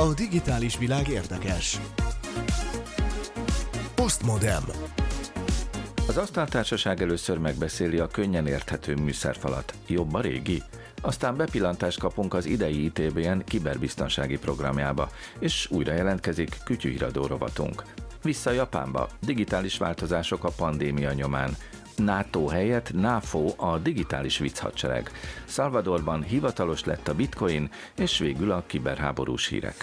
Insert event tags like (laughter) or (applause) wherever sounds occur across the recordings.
A digitális világ érdekes. Postmodem. Az asztaltársaság először megbeszéli a könnyen érthető műszerfalat. Jobb a régi? Aztán bepillantást kapunk az idei ITBN kiberbiztonsági programjába, és újra jelentkezik kütyűhíradó rovatunk. Vissza Japánba, digitális változások a pandémia nyomán. NATO helyett NAFO a digitális vicchadsereg. Salvadorban hivatalos lett a bitcoin, és végül a kiberháborús hírek.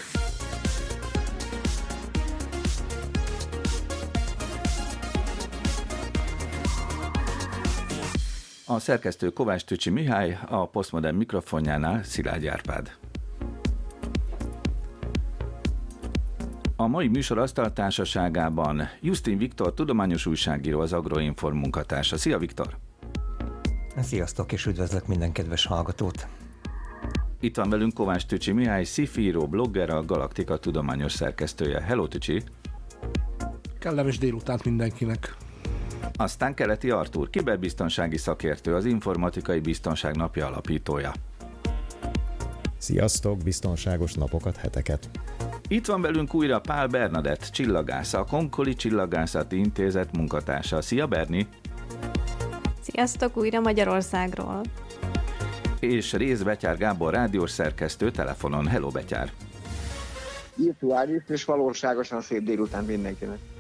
A szerkesztő Kovács Tücsi Mihály, a Postmodern mikrofonjánál Szilágy Árpád. A mai műsor asztaltársaságában Justin Viktor, tudományos újságíró, az Agroinform munkatársa. Szia Viktor! Sziasztok, és üdvözlök minden kedves hallgatót! Itt van velünk Kovács Tücsi Mihály, szifíró, blogger, a Galaktika tudományos szerkesztője. Hello Tücsi! Kellemes délutánt mindenkinek! Aztán Keleti Artúr, kiberbiztonsági szakértő, az Informatikai Biztonság Napja alapítója. Sziasztok, biztonságos napokat, heteket! Itt van velünk újra Pál Bernadett, csillagásza, a Konkoli Csillagászati Intézet munkatársa. Szia Berni! Sziasztok újra Magyarországról! És Rész Betyár Gábor rádiós szerkesztő telefonon. Hello Betyár! Virtuális és valóságosan szép délután mindenkinek!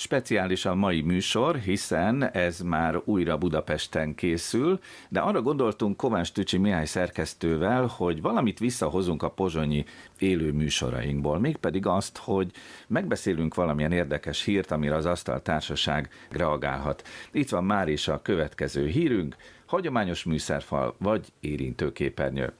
Speciális a mai műsor, hiszen ez már újra Budapesten készül, de arra gondoltunk Kovács Tücsi Mihály szerkesztővel, hogy valamit visszahozunk a pozsonyi élő műsorainkból, mégpedig azt, hogy megbeszélünk valamilyen érdekes hírt, amire az Asztal Társaság reagálhat. Itt van már is a következő hírünk, hagyományos műszerfal vagy érintőképernyő.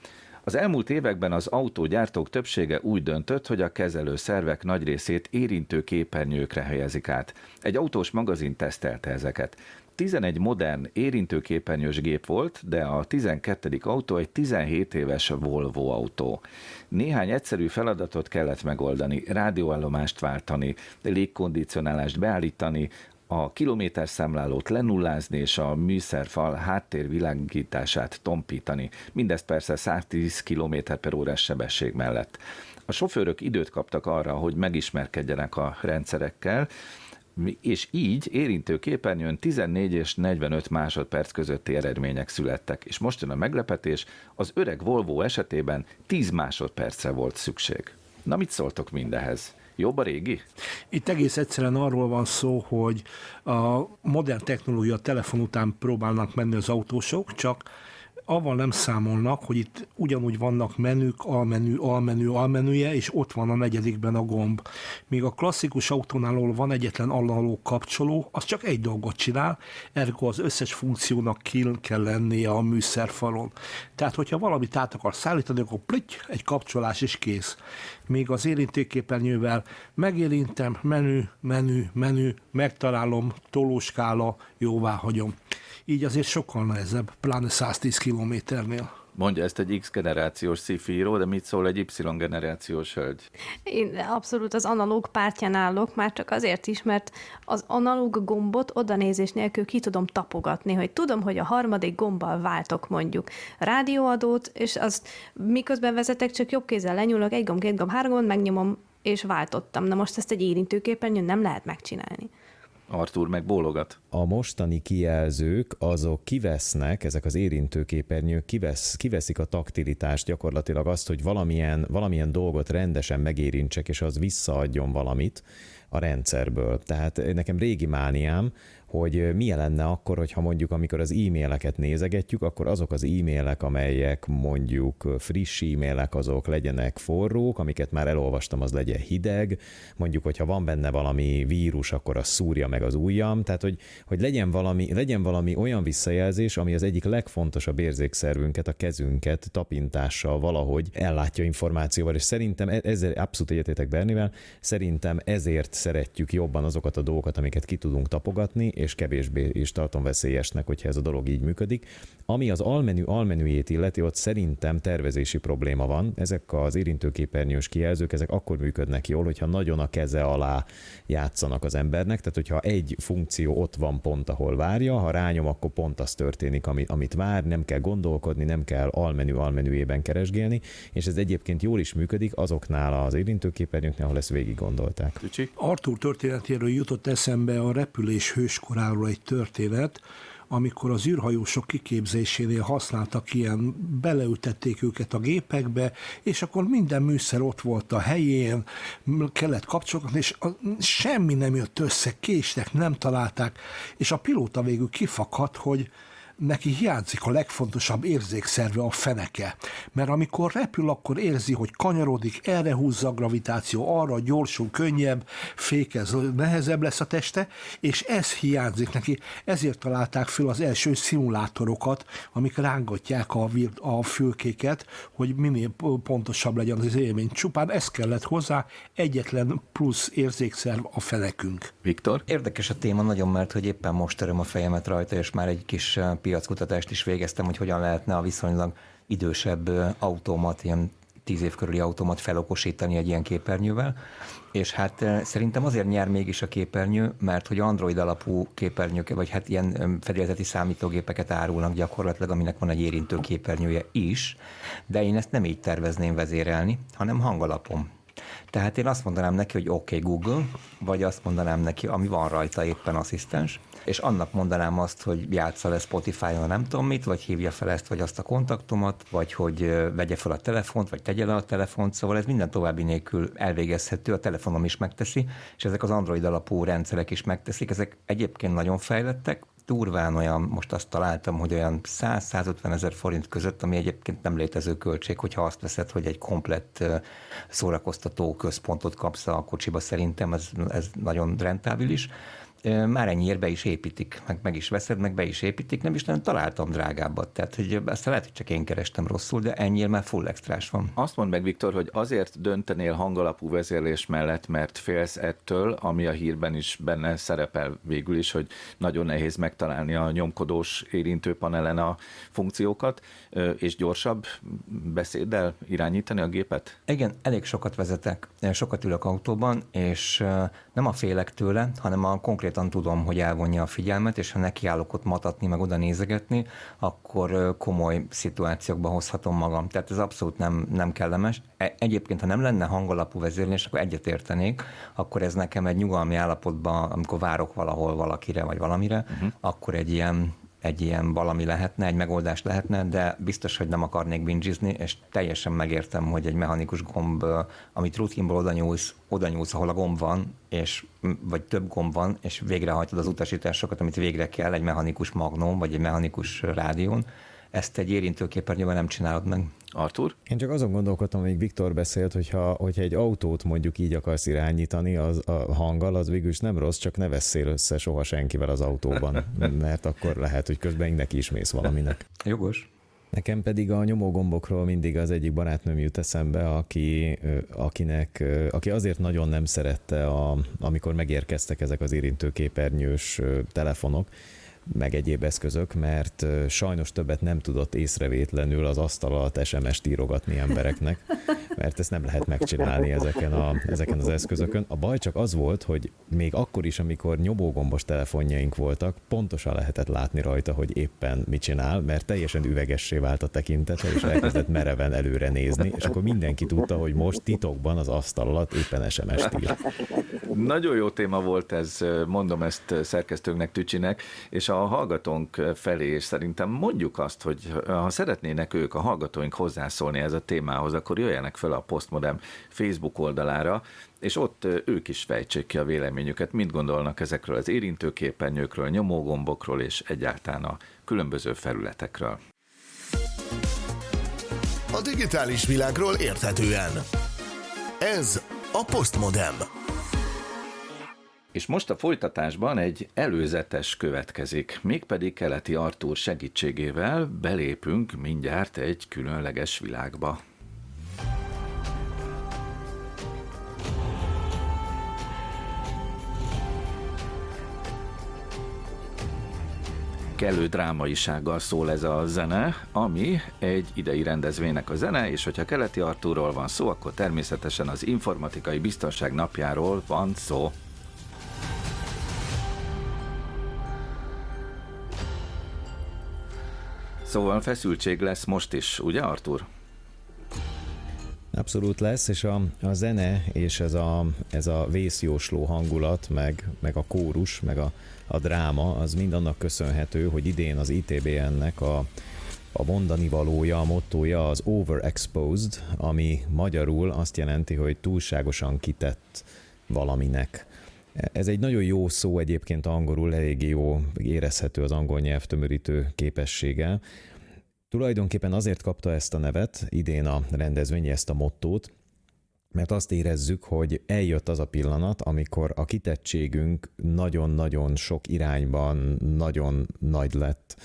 Az elmúlt években az autógyártók többsége úgy döntött, hogy a kezelő szervek nagy részét érintő képernyőkre helyezik át. Egy autós magazin tesztelte ezeket. 11 modern érintőképernyős gép volt, de a 12. autó egy 17 éves Volvo autó. Néhány egyszerű feladatot kellett megoldani, rádióállomást váltani, légkondicionálást beállítani, a kilométerszámlálót lenullázni és a műszerfal háttérvilágítását tompítani. Mindezt persze 110 km per órás sebesség mellett. A sofőrök időt kaptak arra, hogy megismerkedjenek a rendszerekkel, és így érintő képernyőn 14 és 45 másodperc közötti eredmények születtek. És most jön a meglepetés, az öreg Volvo esetében 10 másodpercre volt szükség. Na mit szóltok mindehez? Jobb a régi? Itt egész egyszerűen arról van szó, hogy a modern technológia telefon után próbálnak menni az autósok, csak avval nem számolnak, hogy itt ugyanúgy vannak menük, almenü, almenü, almenüje, és ott van a negyedikben a gomb. Míg a klasszikus autónál, ahol van egyetlen analóg kapcsoló, az csak egy dolgot csinál, ergo az összes funkciónak kill kell lennie a műszerfalon. Tehát, hogyha valamit át akar szállítani, akkor plitty, egy kapcsolás is kész. Míg az érintőképernyővel megérintem, menü, menü, menü, megtalálom, tolóskála, jóvá hagyom így azért sokkal nehezebb, pláne 110 kilométernél. Mondja ezt egy X generációs szifíró, de mit szól egy Y generációs hölgy? Én abszolút az analóg pártján állok, már csak azért is, mert az analóg gombot oda nézés nélkül ki tudom tapogatni, hogy tudom, hogy a harmadik gombbal váltok mondjuk rádióadót, és azt miközben vezetek, csak jobb kézzel lenyúlok, egy gomb, két gomb, három gomb, megnyomom, és váltottam. Na most ezt egy érintőképernyőn nem lehet megcsinálni. Artur meg bólogat. A mostani kijelzők azok kivesznek, ezek az érintőképernyők kivesz, kiveszik a taktilitást, gyakorlatilag azt, hogy valamilyen, valamilyen dolgot rendesen megérintsek, és az visszaadjon valamit a rendszerből. Tehát nekem régi mániám, hogy milyen lenne akkor, hogyha mondjuk amikor az e-maileket nézegetjük, akkor azok az e-mailek, amelyek mondjuk friss e-mailek, azok legyenek forrók, amiket már elolvastam, az legyen hideg, mondjuk, hogyha van benne valami vírus, akkor az szúrja meg az ujjam, tehát hogy, hogy legyen, valami, legyen valami olyan visszajelzés, ami az egyik legfontosabb érzékszervünket, a kezünket tapintással valahogy ellátja információval, és szerintem e- ezzel abszolút egyetétek Bernivel, szerintem ezért szeretjük jobban azokat a dolgokat, amiket ki tudunk tapogatni, és kevésbé is tartom veszélyesnek, hogyha ez a dolog így működik. Ami az almenü almenüjét illeti, ott szerintem tervezési probléma van. Ezek az érintőképernyős kijelzők, ezek akkor működnek jól, hogyha nagyon a keze alá játszanak az embernek, tehát hogyha egy funkció ott van pont, ahol várja, ha rányom, akkor pont az történik, amit, amit vár, nem kell gondolkodni, nem kell almenü almenüjében keresgélni, és ez egyébként jól is működik azoknál az érintőképernyőknél, ahol ezt végig gondolták. Artur történetéről jutott eszembe a repülés hőskoráról egy történet, amikor az űrhajósok kiképzésénél használtak ilyen, beleültették őket a gépekbe, és akkor minden műszer ott volt a helyén, kellett kapcsolni, és a, semmi nem jött össze, késtek, nem találták, és a pilóta végül kifakadt, hogy neki hiányzik a legfontosabb érzékszerve, a feneke. Mert amikor repül, akkor érzi, hogy kanyarodik, erre húzza a gravitáció, arra gyorsul, könnyebb, fékez, nehezebb lesz a teste, és ez hiányzik neki. Ezért találták föl az első szimulátorokat, amik rángatják a, a fülkéket, hogy minél pontosabb legyen az élmény. Csupán ez kellett hozzá, egyetlen plusz érzékszerv a fenekünk. Viktor? Érdekes a téma nagyon, mert hogy éppen most töröm a fejemet rajta, és már egy kis piackutatást is végeztem, hogy hogyan lehetne a viszonylag idősebb automat, ilyen tíz év körüli automat felokosítani egy ilyen képernyővel, és hát szerintem azért nyer mégis a képernyő, mert hogy Android alapú képernyők, vagy hát ilyen fedélzeti számítógépeket árulnak gyakorlatilag, aminek van egy érintő képernyője is, de én ezt nem így tervezném vezérelni, hanem hangalapon. Tehát én azt mondanám neki, hogy oké okay, Google, vagy azt mondanám neki, ami van rajta éppen asszisztens, és annak mondanám azt, hogy játsza le Spotify-on nem tudom mit, vagy hívja fel ezt, vagy azt a kontaktomat, vagy hogy vegye fel a telefont, vagy tegye le a telefont, szóval ez minden további nélkül elvégezhető, a telefonom is megteszi, és ezek az Android alapú rendszerek is megteszik, ezek egyébként nagyon fejlettek, durván olyan, most azt találtam, hogy olyan 100-150 ezer forint között, ami egyébként nem létező költség, hogyha azt veszed, hogy egy komplett szórakoztató központot kapsz a kocsiba, szerintem ez, ez nagyon rentábilis már ennyiért be is építik, meg, meg is veszed, meg be is építik, nem is nem találtam drágábbat. Tehát, hogy ezt lehet, hogy csak én kerestem rosszul, de ennyiért már full extrás van. Azt mondd meg, Viktor, hogy azért döntenél hangalapú vezérlés mellett, mert félsz ettől, ami a hírben is benne szerepel végül is, hogy nagyon nehéz megtalálni a nyomkodós érintőpanelen a funkciókat, és gyorsabb beszéddel irányítani a gépet? Igen, elég sokat vezetek, sokat ülök autóban, és nem a félek tőle, hanem a konkrétan tudom, hogy elvonja a figyelmet, és ha nekiállok ott matatni, meg oda nézegetni, akkor komoly szituációkba hozhatom magam. Tehát ez abszolút nem, nem kellemes. E, egyébként, ha nem lenne hangalapú vezérlés, akkor egyetértenék, akkor ez nekem egy nyugalmi állapotban, amikor várok valahol valakire vagy valamire, uh-huh. akkor egy ilyen egy ilyen valami lehetne, egy megoldás lehetne, de biztos, hogy nem akarnék bingizni, és teljesen megértem, hogy egy mechanikus gomb, amit rutinból oda nyúlsz, oda nyúlsz, ahol a gomb van, és, vagy több gomb van, és végrehajtod az utasításokat, amit végre kell egy mechanikus magnón, vagy egy mechanikus rádión, ezt egy érintőképernyőben nem csinálod meg. Artur? Én csak azon gondolkodtam, hogy Viktor beszélt, hogyha, hogyha egy autót mondjuk így akarsz irányítani az, a hanggal, az végül is nem rossz, csak ne veszél össze soha senkivel az autóban, (laughs) mert akkor lehet, hogy közben neki is mész valaminek. Jogos. Nekem pedig a nyomógombokról mindig az egyik barátnőm jut eszembe, aki, akinek, aki azért nagyon nem szerette, a, amikor megérkeztek ezek az érintőképernyős telefonok, meg egyéb eszközök, mert sajnos többet nem tudott észrevétlenül az asztal alatt SMS-t írogatni embereknek, mert ezt nem lehet megcsinálni ezeken, a, ezeken az eszközökön. A baj csak az volt, hogy még akkor is, amikor nyomógombos telefonjaink voltak, pontosan lehetett látni rajta, hogy éppen mit csinál, mert teljesen üvegessé vált a tekintete, és elkezdett mereven előre nézni, és akkor mindenki tudta, hogy most titokban az asztal alatt éppen SMS-t ír. Nagyon jó téma volt ez, mondom ezt szerkesztőnknek, Tücsinek, és a hallgatónk felé, és szerintem mondjuk azt, hogy ha szeretnének ők, a hallgatóink hozzászólni ez a témához, akkor jöjjenek fel a Postmodem Facebook oldalára, és ott ők is fejtsék ki a véleményüket, mit gondolnak ezekről az érintőképernyőkről, nyomógombokról és egyáltalán a különböző felületekről. A digitális világról érthetően. Ez a Postmodem. És most a folytatásban egy előzetes következik, mégpedig keleti Artúr segítségével belépünk mindjárt egy különleges világba. kellő drámaisággal szól ez a zene, ami egy idei rendezvénynek a zene, és hogyha keleti Artúról van szó, akkor természetesen az informatikai biztonság napjáról van szó. Szóval feszültség lesz most is, ugye Artur? Abszolút lesz, és a, a zene és ez a, ez a vészjósló hangulat, meg, meg a kórus, meg a, a dráma, az mind annak köszönhető, hogy idén az ITBN-nek a, a mondani valója, a mottoja az overexposed, ami magyarul azt jelenti, hogy túlságosan kitett valaminek. Ez egy nagyon jó szó egyébként angolul, eléggé jó, érezhető az angol nyelv tömörítő képessége. Tulajdonképpen azért kapta ezt a nevet idén a rendezvény, ezt a mottót, mert azt érezzük, hogy eljött az a pillanat, amikor a kitettségünk nagyon-nagyon sok irányban nagyon nagy lett.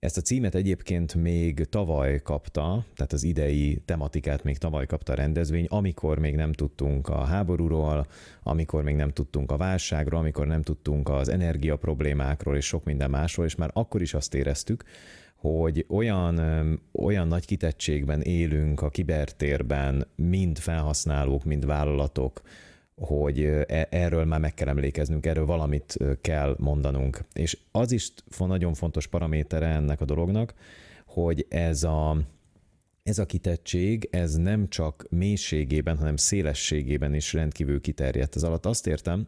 Ezt a címet egyébként még tavaly kapta, tehát az idei tematikát még tavaly kapta a rendezvény, amikor még nem tudtunk a háborúról, amikor még nem tudtunk a válságról, amikor nem tudtunk az energia problémákról és sok minden másról, és már akkor is azt éreztük, hogy olyan, olyan nagy kitettségben élünk a kibertérben, mind felhasználók, mind vállalatok, hogy e, erről már meg kell emlékeznünk, erről valamit kell mondanunk. És az is nagyon fontos paramétere ennek a dolognak, hogy ez a, ez a kitettség, ez nem csak mélységében, hanem szélességében is rendkívül kiterjedt. Ez alatt azt értem,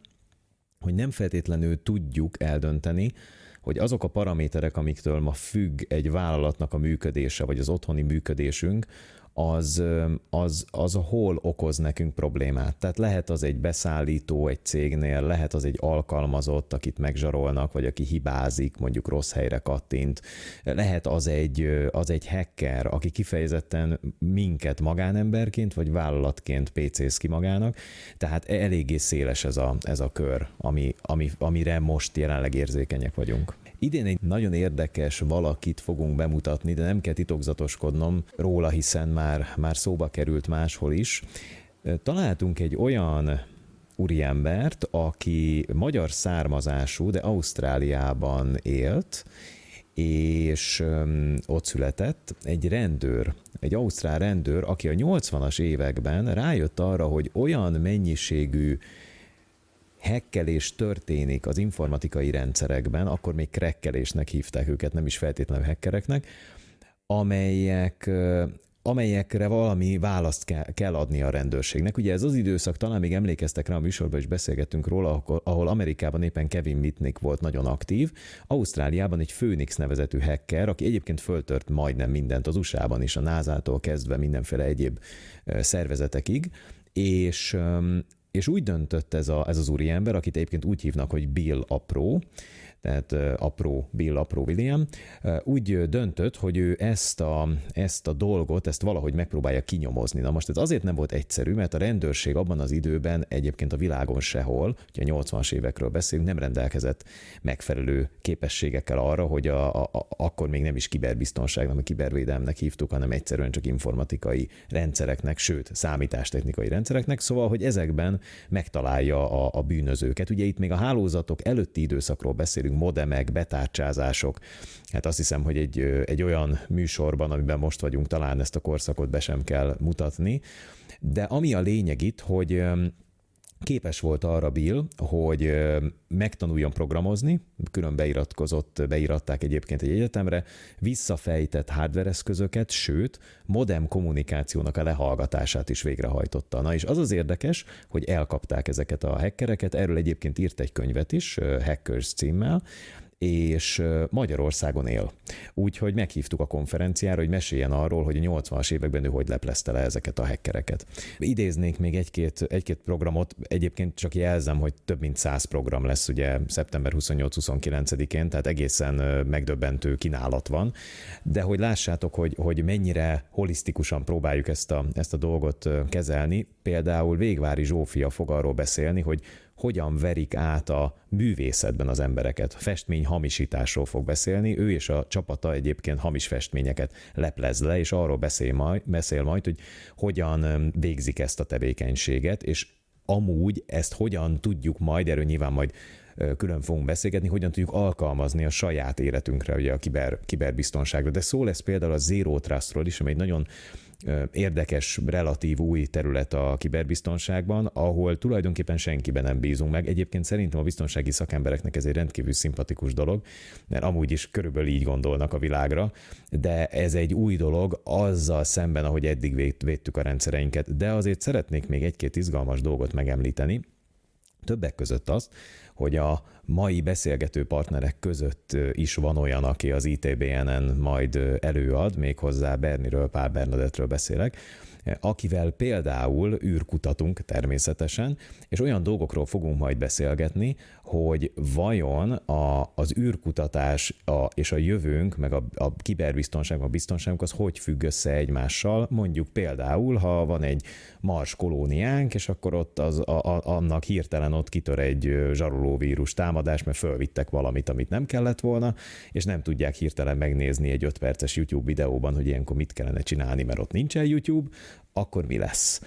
hogy nem feltétlenül tudjuk eldönteni, hogy azok a paraméterek, amiktől ma függ egy vállalatnak a működése, vagy az otthoni működésünk, az, az, az hol okoz nekünk problémát. Tehát lehet az egy beszállító egy cégnél, lehet az egy alkalmazott, akit megzsarolnak, vagy aki hibázik, mondjuk rossz helyre kattint, lehet az egy, az egy hacker, aki kifejezetten minket magánemberként, vagy vállalatként PC-sz ki magának, tehát eléggé széles ez a, ez a kör, ami, ami, amire most jelenleg érzékenyek vagyunk. Idén egy nagyon érdekes valakit fogunk bemutatni, de nem kell titokzatoskodnom róla, hiszen már, már szóba került máshol is. Találtunk egy olyan úriembert, aki magyar származású, de Ausztráliában élt, és ott született egy rendőr, egy ausztrál rendőr, aki a 80-as években rájött arra, hogy olyan mennyiségű hekkelés történik az informatikai rendszerekben, akkor még krekkelésnek hívták őket, nem is feltétlenül hekkereknek, amelyek amelyekre valami választ kell, adni a rendőrségnek. Ugye ez az időszak, talán még emlékeztek rá a műsorban is beszélgettünk róla, ahol Amerikában éppen Kevin Mitnick volt nagyon aktív, Ausztráliában egy Phoenix nevezetű hacker, aki egyébként föltört majdnem mindent az USA-ban is, a NASA-tól kezdve mindenféle egyéb szervezetekig, és és úgy döntött ez, a, ez az úriember, akit egyébként úgy hívnak, hogy Bill Apró, tehát apró Bill, apró William, úgy döntött, hogy ő ezt a, ezt a dolgot, ezt valahogy megpróbálja kinyomozni. Na most ez azért nem volt egyszerű, mert a rendőrség abban az időben egyébként a világon sehol, hogyha 80-as évekről beszélünk, nem rendelkezett megfelelő képességekkel arra, hogy a, a, a, akkor még nem is kiberbiztonságnak, a kibervédelmnek hívtuk, hanem egyszerűen csak informatikai rendszereknek, sőt, számítástechnikai rendszereknek, szóval, hogy ezekben megtalálja a, a bűnözőket. Ugye itt még a hálózatok előtti időszakról beszélünk, beszélünk, modemek, betárcsázások. Hát azt hiszem, hogy egy, egy olyan műsorban, amiben most vagyunk, talán ezt a korszakot be sem kell mutatni. De ami a lényeg itt, hogy képes volt arra Bill, hogy megtanuljon programozni, külön beiratkozott, beiratták egyébként egy egyetemre, visszafejtett hardware eszközöket, sőt, modem kommunikációnak a lehallgatását is végrehajtotta. Na és az az érdekes, hogy elkapták ezeket a hackereket, erről egyébként írt egy könyvet is, Hackers címmel, és Magyarországon él. Úgyhogy meghívtuk a konferenciára, hogy meséljen arról, hogy a 80-as években ő hogy leplezte le ezeket a hackereket. Idéznék még egy-két, egy-két programot, egyébként csak jelzem, hogy több mint 100 program lesz ugye szeptember 28-29-én, tehát egészen megdöbbentő kínálat van, de hogy lássátok, hogy, hogy mennyire holisztikusan próbáljuk ezt a, ezt a dolgot kezelni, például Végvári Zsófia fog arról beszélni, hogy hogyan verik át a művészetben az embereket. Festmény hamisításról fog beszélni, ő és a csapata egyébként hamis festményeket leplez le, és arról beszél majd, beszél majd, hogy hogyan végzik ezt a tevékenységet, és amúgy ezt hogyan tudjuk majd, erről nyilván majd külön fogunk beszélgetni, hogyan tudjuk alkalmazni a saját életünkre, ugye a kiber, kiberbiztonságra. De szó lesz például a Zero Trustról is, amely egy nagyon érdekes, relatív új terület a kiberbiztonságban, ahol tulajdonképpen senkiben nem bízunk meg. Egyébként szerintem a biztonsági szakembereknek ez egy rendkívül szimpatikus dolog, mert amúgy is körülbelül így gondolnak a világra, de ez egy új dolog azzal szemben, ahogy eddig védtük a rendszereinket. De azért szeretnék még egy-két izgalmas dolgot megemlíteni, Többek között azt, hogy a mai beszélgető partnerek között is van olyan, aki az ITBN-en majd előad, méghozzá Berniről, Pál Bernadettről beszélek, akivel például űrkutatunk természetesen, és olyan dolgokról fogunk majd beszélgetni, hogy vajon a, az űrkutatás a, és a jövőnk, meg a, a kiberbiztonság, a biztonságunk az hogy függ össze egymással. Mondjuk például, ha van egy Mars kolóniánk, és akkor ott az, a, a, annak hirtelen ott kitör egy zsarolóvírus támadás, mert fölvittek valamit, amit nem kellett volna, és nem tudják hirtelen megnézni egy 5 perces YouTube videóban, hogy ilyenkor mit kellene csinálni, mert ott nincsen YouTube, akkor mi lesz?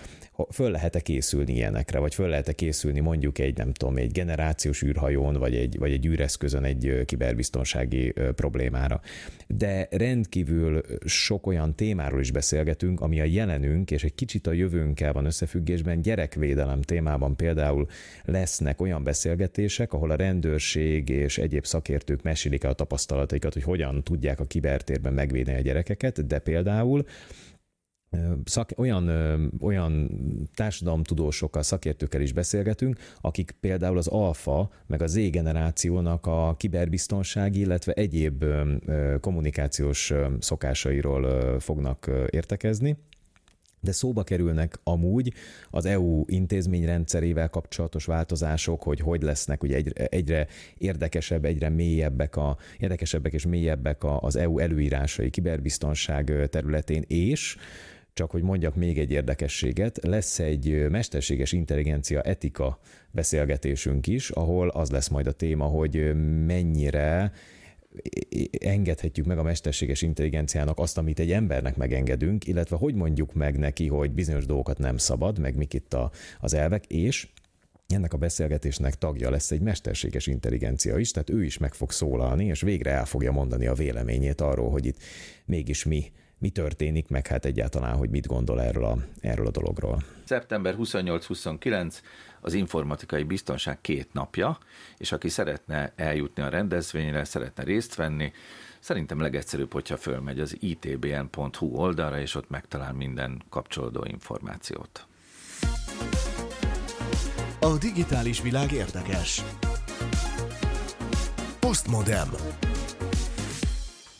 Föl lehet-e készülni ilyenekre, vagy föl lehet-e készülni mondjuk egy, nem tudom, egy generációs űrhajón, vagy egy, vagy egy űreszközön egy kiberbiztonsági problémára. De rendkívül sok olyan témáról is beszélgetünk, ami a jelenünk és egy kicsit a jövőnkkel van összefüggésben. Gyerekvédelem témában például lesznek olyan beszélgetések, ahol a rendőrség és egyéb szakértők mesélik el a tapasztalataikat, hogy hogyan tudják a kibertérben megvédeni a gyerekeket, de például szak, olyan, olyan társadalomtudósokkal, szakértőkkel is beszélgetünk, akik például az alfa, meg az Z generációnak a kiberbiztonsági, illetve egyéb kommunikációs szokásairól fognak értekezni. De szóba kerülnek amúgy az EU intézményrendszerével kapcsolatos változások, hogy hogy lesznek ugye egyre, egyre érdekesebb, egyre mélyebbek, a, érdekesebbek és mélyebbek az EU előírásai kiberbiztonság területén, és csak hogy mondjak még egy érdekességet, lesz egy mesterséges intelligencia etika beszélgetésünk is, ahol az lesz majd a téma, hogy mennyire engedhetjük meg a mesterséges intelligenciának azt, amit egy embernek megengedünk, illetve hogy mondjuk meg neki, hogy bizonyos dolgokat nem szabad, meg mik itt a, az elvek, és ennek a beszélgetésnek tagja lesz egy mesterséges intelligencia is, tehát ő is meg fog szólalni, és végre el fogja mondani a véleményét arról, hogy itt mégis mi mi történik, meg hát egyáltalán, hogy mit gondol erről a, erről a dologról. Szeptember 28-29 az informatikai biztonság két napja, és aki szeretne eljutni a rendezvényre, szeretne részt venni, szerintem legegyszerűbb, hogyha fölmegy az itbn.hu oldalra, és ott megtalál minden kapcsolódó információt. A digitális világ érdekes. Postmodem.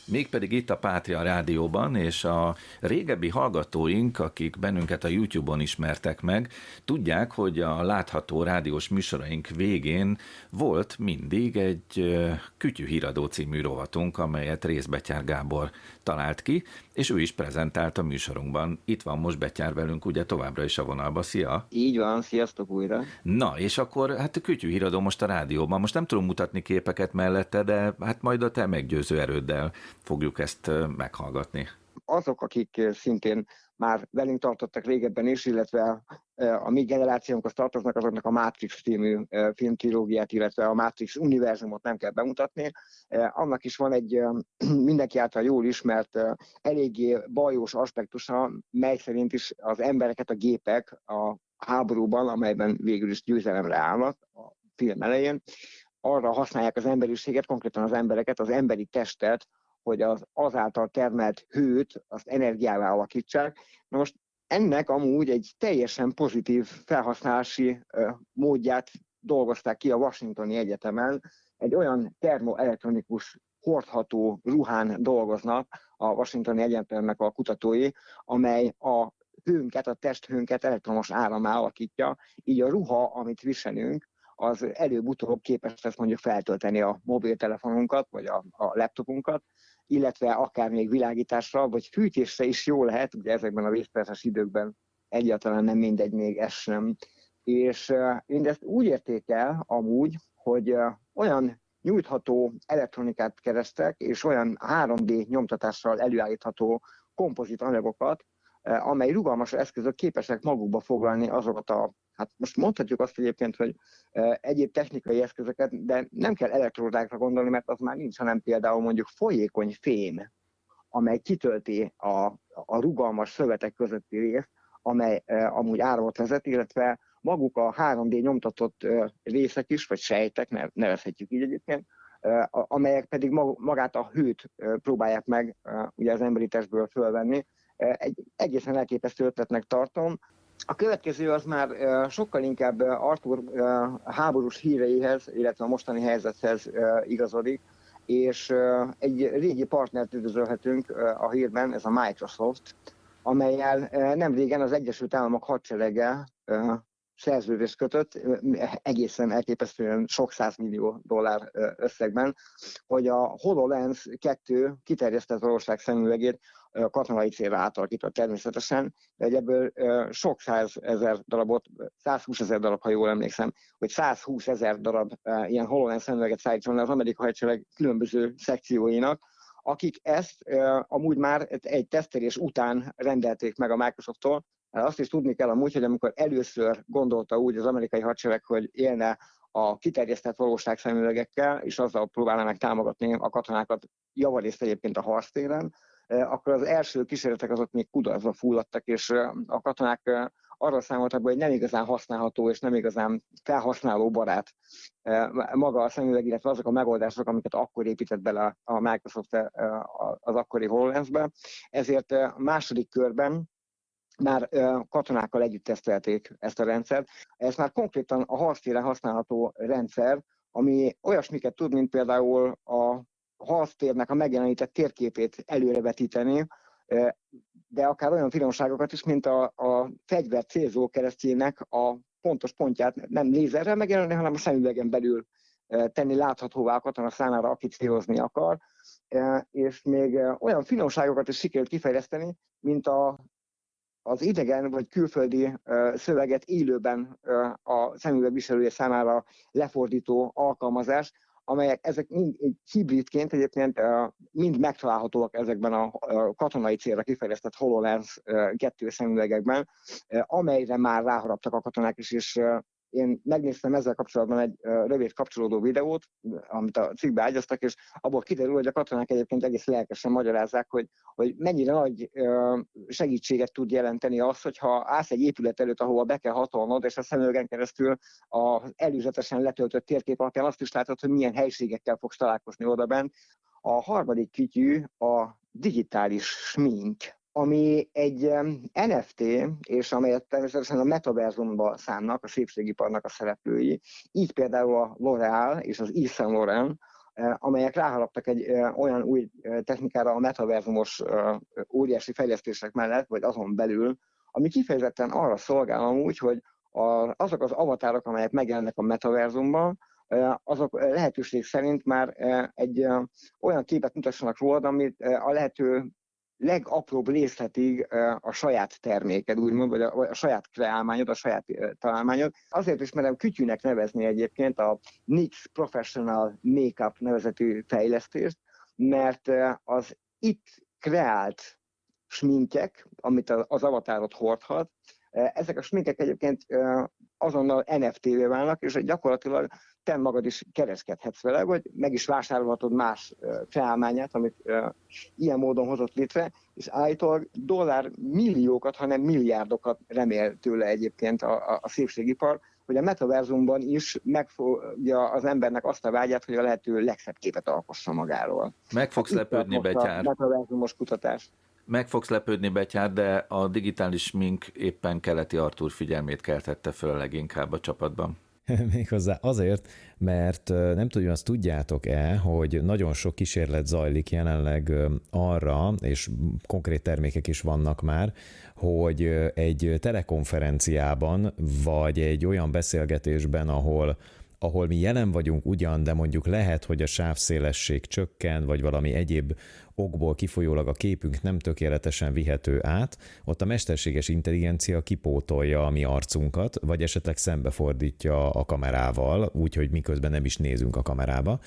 Mégpedig itt a Pátria Rádióban, és a régebbi hallgatóink, akik bennünket a YouTube-on ismertek meg, tudják, hogy a látható rádiós műsoraink végén volt mindig egy Kütyű című rovatunk, amelyet Részbetyár Gábor talált ki, és ő is prezentált a műsorunkban. Itt van most Betyár velünk ugye továbbra is a vonalba. Szia! Így van, sziasztok újra! Na, és akkor hát a kütyűhíradó most a rádióban. Most nem tudom mutatni képeket mellette, de hát majd a te meggyőző erőddel fogjuk ezt meghallgatni. Azok, akik szintén már velünk tartottak régebben is, illetve a mi generációnkhoz tartoznak, azoknak a Matrix című filmtrilógiát, illetve a Matrix univerzumot nem kell bemutatni. Annak is van egy (clears throat) mindenki által jól ismert, eléggé bajós aspektusa, mely szerint is az embereket a gépek a háborúban, amelyben végül is győzelemre állnak a film elején, arra használják az emberiséget, konkrétan az embereket, az emberi testet, hogy az azáltal termelt hőt, azt energiává alakítsák. Na most ennek amúgy egy teljesen pozitív felhasználási módját dolgozták ki a Washingtoni Egyetemen. Egy olyan termoelektronikus hordható ruhán dolgoznak a Washingtoni Egyetemnek a kutatói, amely a hőnket, a testhőnket elektromos áramá alakítja, így a ruha, amit viselünk, az előbb-utóbb képes lesz mondjuk feltölteni a mobiltelefonunkat, vagy a, a laptopunkat, illetve akár még világításra, vagy fűtésre is jó lehet, ugye ezekben a vészperces időkben egyáltalán nem mindegy még ez sem. És mindezt úgy érték amúgy, hogy olyan nyújtható elektronikát kerestek, és olyan 3D nyomtatással előállítható kompozit anyagokat, amely rugalmas eszközök képesek magukba foglalni azokat a Hát most mondhatjuk azt egyébként, hogy egyéb technikai eszközöket, de nem kell elektródákra gondolni, mert az már nincs, hanem például mondjuk folyékony fém, amely kitölti a, a rugalmas szövetek közötti részt, amely amúgy áramot vezet, illetve maguk a 3D nyomtatott részek is, vagy sejtek, nevezhetjük így egyébként, amelyek pedig magát a hőt próbálják meg ugye az emberi testből fölvenni. Egy egészen elképesztő ötletnek tartom. A következő az már sokkal inkább Arthur háborús híreihez, illetve a mostani helyzethez igazodik, és egy régi partnert üdvözölhetünk a hírben, ez a Microsoft, amelyel nem régen az Egyesült Államok hadserege szerződést kötött, egészen elképesztően sok millió dollár összegben, hogy a HoloLens 2 kiterjesztett valóság szemüvegét katonai célra átalakított természetesen, de ebből sok százezer darabot, 120 ezer darab, ha jól emlékszem, hogy 120 ezer darab ilyen HoloLens szemüveget szállítson az amerikai hadsereg különböző szekcióinak, akik ezt amúgy már egy tesztelés után rendelték meg a Microsofttól, azt is tudni kell amúgy, hogy amikor először gondolta úgy az amerikai hadsereg, hogy élne a kiterjesztett valóságszemüvegekkel, és azzal próbálná meg támogatni a katonákat javarészt egyébként a harctéren, eh, akkor az első kísérletek azok még kudarcba fulladtak, és eh, a katonák eh, arra számoltak be, hogy nem igazán használható és nem igazán felhasználó barát maga a szemüveg, illetve azok a megoldások, amiket akkor épített bele a Microsoft az akkori HoloLens-be. Ezért második körben már katonákkal együtt tesztelték ezt a rendszert. Ez már konkrétan a harctéren használható rendszer, ami olyasmiket tud, mint például a harctérnek a megjelenített térképét előrevetíteni, de akár olyan finomságokat is, mint a, a fegyver célzó keresztjének a pontos pontját nem lézerrel megjelenni, hanem a szemüvegen belül tenni láthatóvá a katona számára, aki célozni akar. És még olyan finomságokat is sikerült kifejleszteni, mint a az idegen vagy külföldi szöveget élőben a szemüveg viselője számára lefordító alkalmazás, amelyek ezek mind egy hibridként egyébként mind megtalálhatóak ezekben a katonai célra kifejlesztett HoloLens kettő szemüvegekben, amelyre már ráharaptak a katonák is, és én megnéztem ezzel kapcsolatban egy rövid kapcsolódó videót, amit a cikkbe ágyaztak, és abból kiderül, hogy a katonák egyébként egész lelkesen magyarázzák, hogy, hogy mennyire nagy segítséget tud jelenteni az, hogyha állsz egy épület előtt, ahova be kell hatolnod, és a szemüvegen keresztül az előzetesen letöltött térkép alapján azt is látod, hogy milyen helységekkel fogsz találkozni oda bent. A harmadik kütyű a digitális smink ami egy NFT, és amelyet természetesen a metaverzumba számnak, a szépségiparnak a szereplői, így például a L'Oreal és az Yves Saint Laurent, eh, amelyek ráharaptak egy eh, olyan új eh, technikára a metaverzumos óriási fejlesztések mellett, vagy azon belül, ami kifejezetten arra szolgál amúgy, hogy azok az avatárok, amelyek megjelennek a metaverzumban, azok lehetőség szerint már egy olyan képet mutassanak rólad, amit a lehető legapróbb részletig a saját terméked, úgymond, vagy a, a saját kreálmányod, a saját találmányod. Azért is merem kütyűnek nevezni egyébként a NYX Professional Makeup nevezetű fejlesztést, mert az itt kreált sminkek, amit az avatárot hordhat, ezek a sminkek egyébként azonnal NFT-vé válnak, és gyakorlatilag te magad is kereskedhetsz vele, vagy meg is vásárolhatod más felállmányát, amit ilyen módon hozott létre, és állítólag dollár milliókat, hanem milliárdokat remél tőle egyébként a, a, a szépségipar, hogy a metaverzumban is megfogja az embernek azt a vágyát, hogy a lehető legszebb képet alkossa magáról. Meg fogsz lepődni, Betyár. Metaverzumos kutatás. Meg fogsz lepődni, Betyár, de a digitális mink éppen keleti Artur figyelmét keltette föl leginkább a csapatban. (laughs) Méghozzá azért, mert nem tudom, azt tudjátok-e, hogy nagyon sok kísérlet zajlik jelenleg arra, és konkrét termékek is vannak már, hogy egy telekonferenciában, vagy egy olyan beszélgetésben, ahol ahol mi jelen vagyunk ugyan, de mondjuk lehet, hogy a sávszélesség csökken, vagy valami egyéb okból kifolyólag a képünk nem tökéletesen vihető át, ott a mesterséges intelligencia kipótolja a mi arcunkat, vagy esetleg szembefordítja a kamerával, úgyhogy miközben nem is nézünk a kamerába,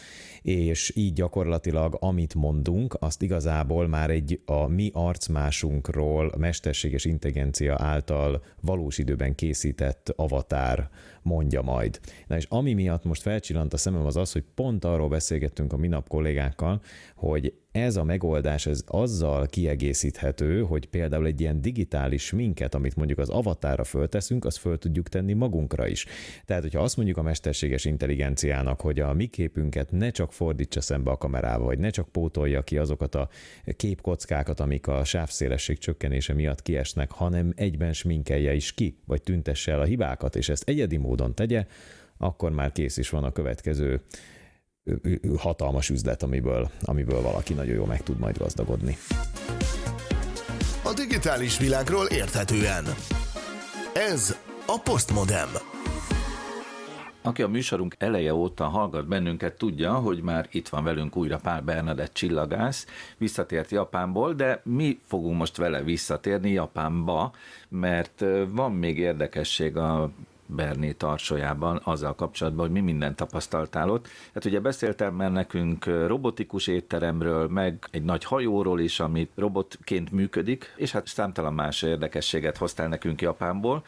és így gyakorlatilag amit mondunk, azt igazából már egy a mi arcmásunkról mesterséges intelligencia által valós időben készített avatár mondja majd. Na és ami miatt most felcsillant a szemem az az, hogy pont arról beszélgettünk a minap kollégákkal, hogy ez a megoldás ez azzal kiegészíthető, hogy például egy ilyen digitális minket, amit mondjuk az avatára fölteszünk, azt föl tudjuk tenni magunkra is. Tehát, hogyha azt mondjuk a mesterséges intelligenciának, hogy a mi képünket ne csak fordítsa szembe a kamerával, vagy ne csak pótolja ki azokat a képkockákat, amik a sávszélesség csökkenése miatt kiesnek, hanem egyben sminkelje is ki, vagy tüntesse el a hibákat, és ezt egyedi módon tegye, akkor már kész is van a következő hatalmas üzlet, amiből, amiből valaki nagyon jól meg tud majd gazdagodni. A digitális világról érthetően. Ez a Postmodem. Aki a műsorunk eleje óta hallgat bennünket, tudja, hogy már itt van velünk újra Pál Bernadett csillagász, visszatért Japánból, de mi fogunk most vele visszatérni Japánba, mert van még érdekesség a Berné tarsójában azzal kapcsolatban, hogy mi mindent tapasztaltál ott. Hát ugye beszéltem már nekünk robotikus étteremről, meg egy nagy hajóról is, ami robotként működik, és hát számtalan más érdekességet hoztál nekünk Japánból.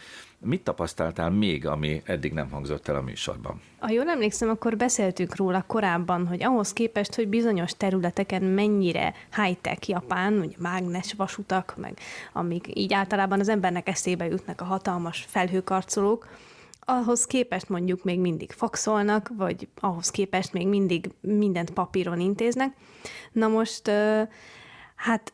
Mit tapasztaltál még, ami eddig nem hangzott el a műsorban? Ha jól emlékszem, akkor beszéltünk róla korábban, hogy ahhoz képest, hogy bizonyos területeken mennyire high-tech Japán, ugye mágnes vasutak, meg amik így általában az embernek eszébe jutnak a hatalmas felhőkarcolók, ahhoz képest mondjuk még mindig faxolnak, vagy ahhoz képest még mindig mindent papíron intéznek. Na most, hát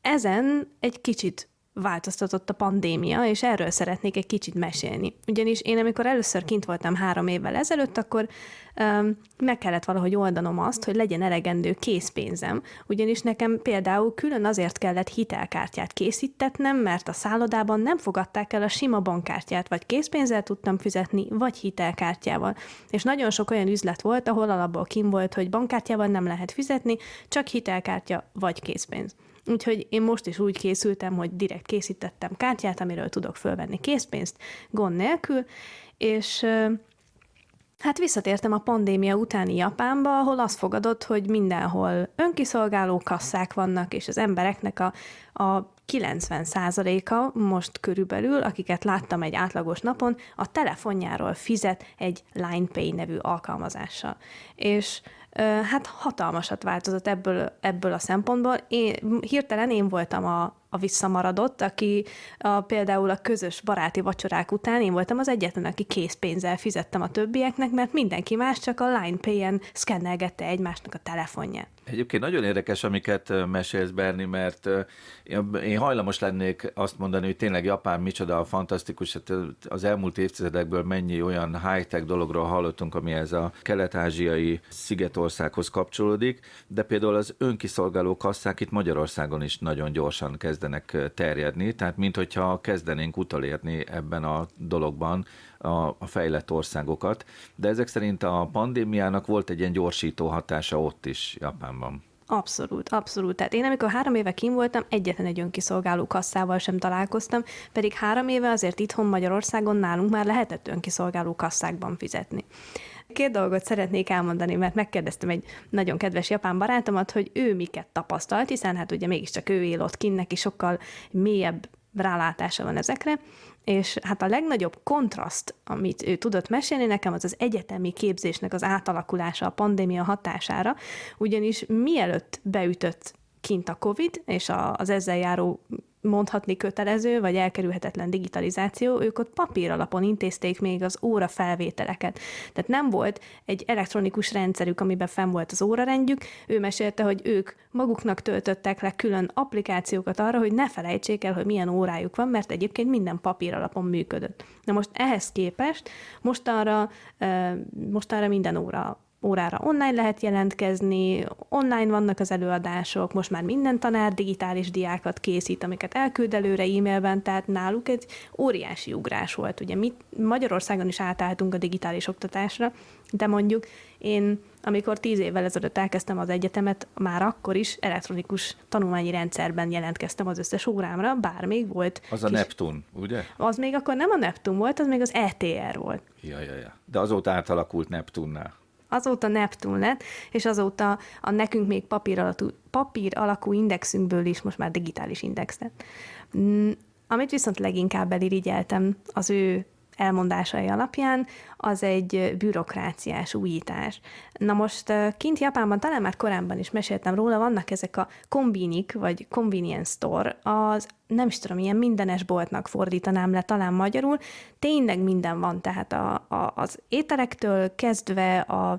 ezen egy kicsit változtatott a pandémia, és erről szeretnék egy kicsit mesélni. Ugyanis én, amikor először kint voltam három évvel ezelőtt, akkor um, meg kellett valahogy oldanom azt, hogy legyen elegendő készpénzem, ugyanis nekem például külön azért kellett hitelkártyát készítetnem, mert a szállodában nem fogadták el a sima bankkártyát, vagy készpénzzel tudtam fizetni, vagy hitelkártyával. És nagyon sok olyan üzlet volt, ahol alapból kim volt, hogy bankkártyával nem lehet fizetni, csak hitelkártya vagy készpénz. Úgyhogy én most is úgy készültem, hogy direkt készítettem kártyát, amiről tudok fölvenni készpénzt, gond nélkül, és Hát visszatértem a pandémia utáni Japánba, ahol azt fogadott, hogy mindenhol önkiszolgáló kasszák vannak, és az embereknek a, a 90%-a most körülbelül, akiket láttam egy átlagos napon, a telefonjáról fizet egy LinePay nevű alkalmazással. És hát hatalmasat változott ebből, ebből a szempontból. Én, hirtelen én voltam a, a visszamaradott, aki a, például a közös baráti vacsorák után én voltam az egyetlen, aki készpénzzel fizettem a többieknek, mert mindenki más csak a LinePay-en szkennelgette egymásnak a telefonját. Egyébként nagyon érdekes, amiket mesélsz, Berni, mert én hajlamos lennék azt mondani, hogy tényleg Japán micsoda a fantasztikus, hát az elmúlt évtizedekből mennyi olyan high-tech dologról hallottunk, ami ez a kelet-ázsiai szigetországhoz kapcsolódik, de például az önkiszolgáló kasszák itt Magyarországon is nagyon gyorsan kezdenek terjedni, tehát minthogyha kezdenénk utolérni ebben a dologban a, a fejlett országokat, de ezek szerint a pandémiának volt egy ilyen gyorsító hatása ott is Japánban. Abszolút, abszolút. Tehát én amikor három éve kim voltam, egyetlen egy önkiszolgáló kasszával sem találkoztam, pedig három éve azért itthon Magyarországon nálunk már lehetett önkiszolgáló kasszákban fizetni. Két dolgot szeretnék elmondani, mert megkérdeztem egy nagyon kedves japán barátomat, hogy ő miket tapasztalt, hiszen hát ugye mégiscsak ő él ott kint, neki sokkal mélyebb rálátása van ezekre, és hát a legnagyobb kontraszt, amit ő tudott mesélni nekem, az az egyetemi képzésnek az átalakulása a pandémia hatására, ugyanis mielőtt beütött kint a COVID, és az ezzel járó mondhatni kötelező, vagy elkerülhetetlen digitalizáció, ők ott papír alapon intézték még az óra felvételeket. Tehát nem volt egy elektronikus rendszerük, amiben fenn volt az órarendjük. Ő mesélte, hogy ők maguknak töltöttek le külön applikációkat arra, hogy ne felejtsék el, hogy milyen órájuk van, mert egyébként minden papír alapon működött. Na most ehhez képest mostanra, mostanra minden óra órára online lehet jelentkezni, online vannak az előadások, most már minden tanár digitális diákat készít, amiket elküld előre e-mailben, tehát náluk egy óriási ugrás volt. Ugye mi Magyarországon is átálltunk a digitális oktatásra, de mondjuk én, amikor tíz évvel ezelőtt elkezdtem az egyetemet, már akkor is elektronikus tanulmányi rendszerben jelentkeztem az összes órámra, bár még volt. Az a Neptun, ugye? Az még akkor nem a Neptun volt, az még az ETR volt. Ja, ja, ja. De azóta átalakult Neptunnál. Azóta Neptun lett, és azóta a nekünk még papír alakú, papír alakú indexünkből is most már digitális index lett. Amit viszont leginkább elirigyeltem az ő elmondásai alapján, az egy bürokráciás újítás. Na most kint Japánban, talán már korábban is meséltem róla, vannak ezek a kombinik, vagy convenience store, az nem is tudom, ilyen mindenes boltnak fordítanám le talán magyarul, tényleg minden van, tehát a, a, az ételektől kezdve a,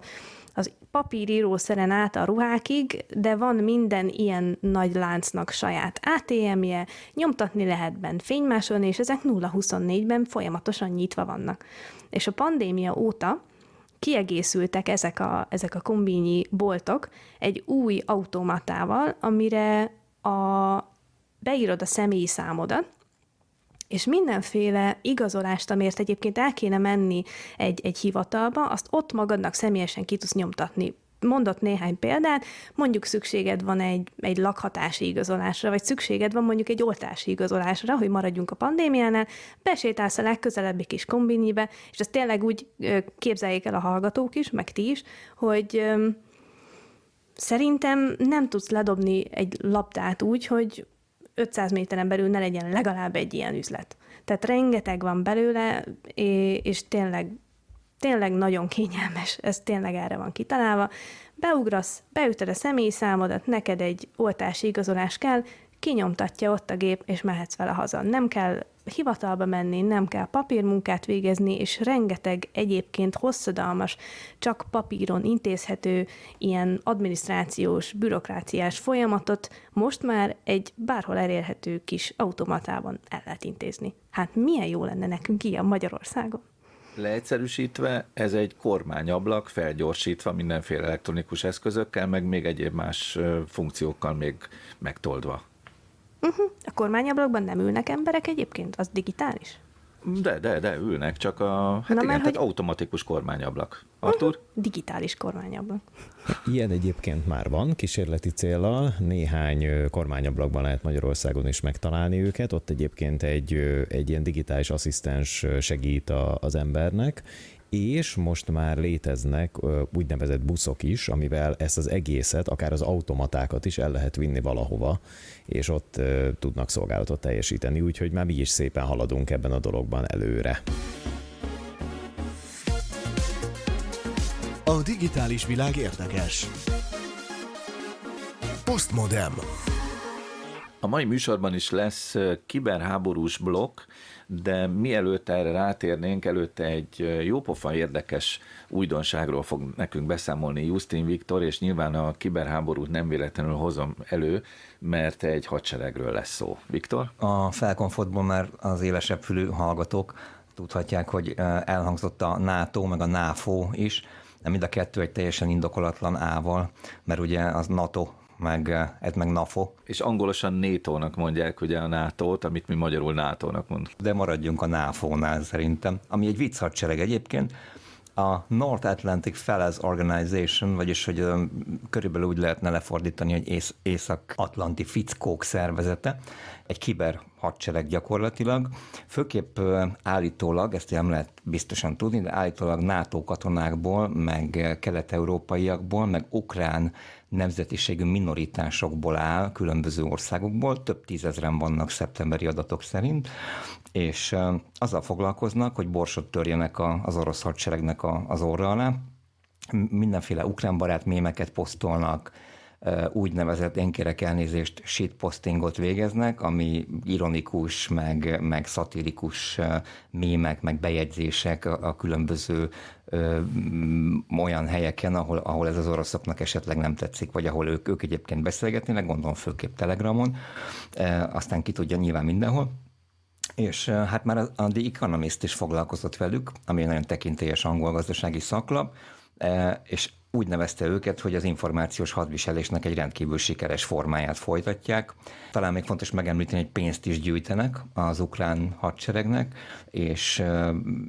az papírírószeren át a ruhákig, de van minden ilyen nagy láncnak saját ATM-je, nyomtatni lehet bent fénymásolni, és ezek 0-24-ben folyamatosan nyitva vannak. És a pandémia óta kiegészültek ezek a, ezek a kombínyi boltok egy új automatával, amire a, beírod a személyi számodat, és mindenféle igazolást, amért egyébként el kéne menni egy, egy hivatalba, azt ott magadnak személyesen ki tudsz nyomtatni. Mondott néhány példát, mondjuk szükséged van egy, egy lakhatási igazolásra, vagy szükséged van mondjuk egy oltási igazolásra, hogy maradjunk a pandémiánál, besétálsz a legközelebbi kis kombinibe, és ezt tényleg úgy képzeljék el a hallgatók is, meg ti is, hogy szerintem nem tudsz ledobni egy labdát úgy, hogy 500 méteren belül ne legyen legalább egy ilyen üzlet. Tehát rengeteg van belőle, és tényleg, tényleg nagyon kényelmes, ez tényleg erre van kitalálva. Beugrasz, beütöd a személyi számodat, neked egy oltási igazolás kell, kinyomtatja ott a gép, és mehetsz vele haza. Nem kell hivatalba menni, nem kell papírmunkát végezni, és rengeteg egyébként hosszadalmas, csak papíron intézhető ilyen adminisztrációs, bürokráciás folyamatot most már egy bárhol elérhető kis automatában el lehet intézni. Hát milyen jó lenne nekünk ilyen Magyarországon? Leegyszerűsítve, ez egy kormányablak, felgyorsítva mindenféle elektronikus eszközökkel, meg még egyéb más funkciókkal még megtoldva. Uh-huh. A kormányablakban nem ülnek emberek egyébként? Az digitális? De, de, de, ülnek, csak a, hát Na, igen, mert, tehát hogy... automatikus kormányablak. Artur? Uh-huh. Digitális kormányablak. Ilyen egyébként már van, kísérleti célral, néhány kormányablakban lehet Magyarországon is megtalálni őket, ott egyébként egy, egy ilyen digitális asszisztens segít a, az embernek, és most már léteznek úgynevezett buszok is, amivel ezt az egészet, akár az automatákat is el lehet vinni valahova, és ott tudnak szolgálatot teljesíteni, úgyhogy már mi is szépen haladunk ebben a dologban előre. A digitális világ érdekes. Postmodem. A mai műsorban is lesz kiberháborús blokk, de mielőtt erre rátérnénk, előtte egy jópofa érdekes újdonságról fog nekünk beszámolni Justin Viktor, és nyilván a kiberháborút nem véletlenül hozom elő, mert egy hadseregről lesz szó. Viktor? A felkonfotból már az élesebb fülű hallgatók tudhatják, hogy elhangzott a NATO, meg a NAFO is, de mind a kettő egy teljesen indokolatlan ával, mert ugye az NATO meg, ez meg NAFO. És angolosan NATO-nak mondják ugye a NATO-t, amit mi magyarul NATO-nak mondunk. De maradjunk a NAFO-nál szerintem, ami egy vicc hadsereg egyébként, a North Atlantic Fellows Organization, vagyis hogy körülbelül úgy lehetne lefordítani, hogy Ész- Észak-Atlanti Fickók szervezete, egy kiber hadsereg gyakorlatilag. Főképp állítólag, ezt nem lehet biztosan tudni, de állítólag NATO katonákból, meg kelet-európaiakból, meg ukrán nemzetiségű minoritásokból áll, különböző országokból, több tízezren vannak szeptemberi adatok szerint, és azzal foglalkoznak, hogy borsot törjenek az orosz hadseregnek az orra alá. Mindenféle ukrán barát mémeket posztolnak, úgynevezett, én kérek elnézést, shitpostingot végeznek, ami ironikus, meg, meg szatirikus mémek, meg bejegyzések a, a különböző ö, olyan helyeken, ahol, ahol ez az oroszoknak esetleg nem tetszik, vagy ahol ők, ők egyébként beszélgetnének, gondolom főképp Telegramon, e, aztán ki tudja nyilván mindenhol. És hát már a The Economist is foglalkozott velük, ami egy nagyon tekintélyes angol gazdasági szaklap, és úgy nevezte őket, hogy az információs hadviselésnek egy rendkívül sikeres formáját folytatják. Talán még fontos megemlíteni, hogy pénzt is gyűjtenek az ukrán hadseregnek, és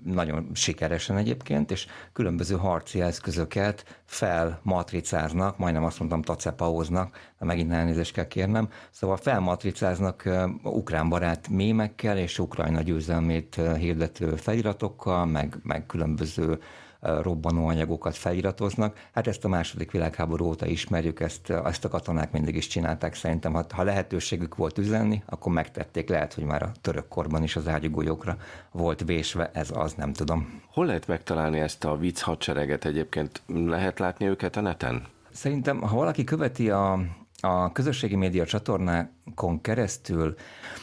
nagyon sikeresen egyébként, és különböző harci eszközöket felmatricáznak, majdnem azt mondtam tacepaóznak, de megint elnézést kell kérnem, szóval felmatricáznak ukrán barát mémekkel és Ukrajna győzelmét hirdető feliratokkal, meg, meg különböző robbanóanyagokat feliratoznak. Hát ezt a második világháború óta ismerjük, ezt, ezt a katonák mindig is csinálták. Szerintem, ha, ha lehetőségük volt üzenni, akkor megtették. Lehet, hogy már a török korban is az ágyugójókra volt vésve, ez az, nem tudom. Hol lehet megtalálni ezt a vicc hadsereget egyébként? Lehet látni őket a neten? Szerintem, ha valaki követi a, a közösségi média csatornákon keresztül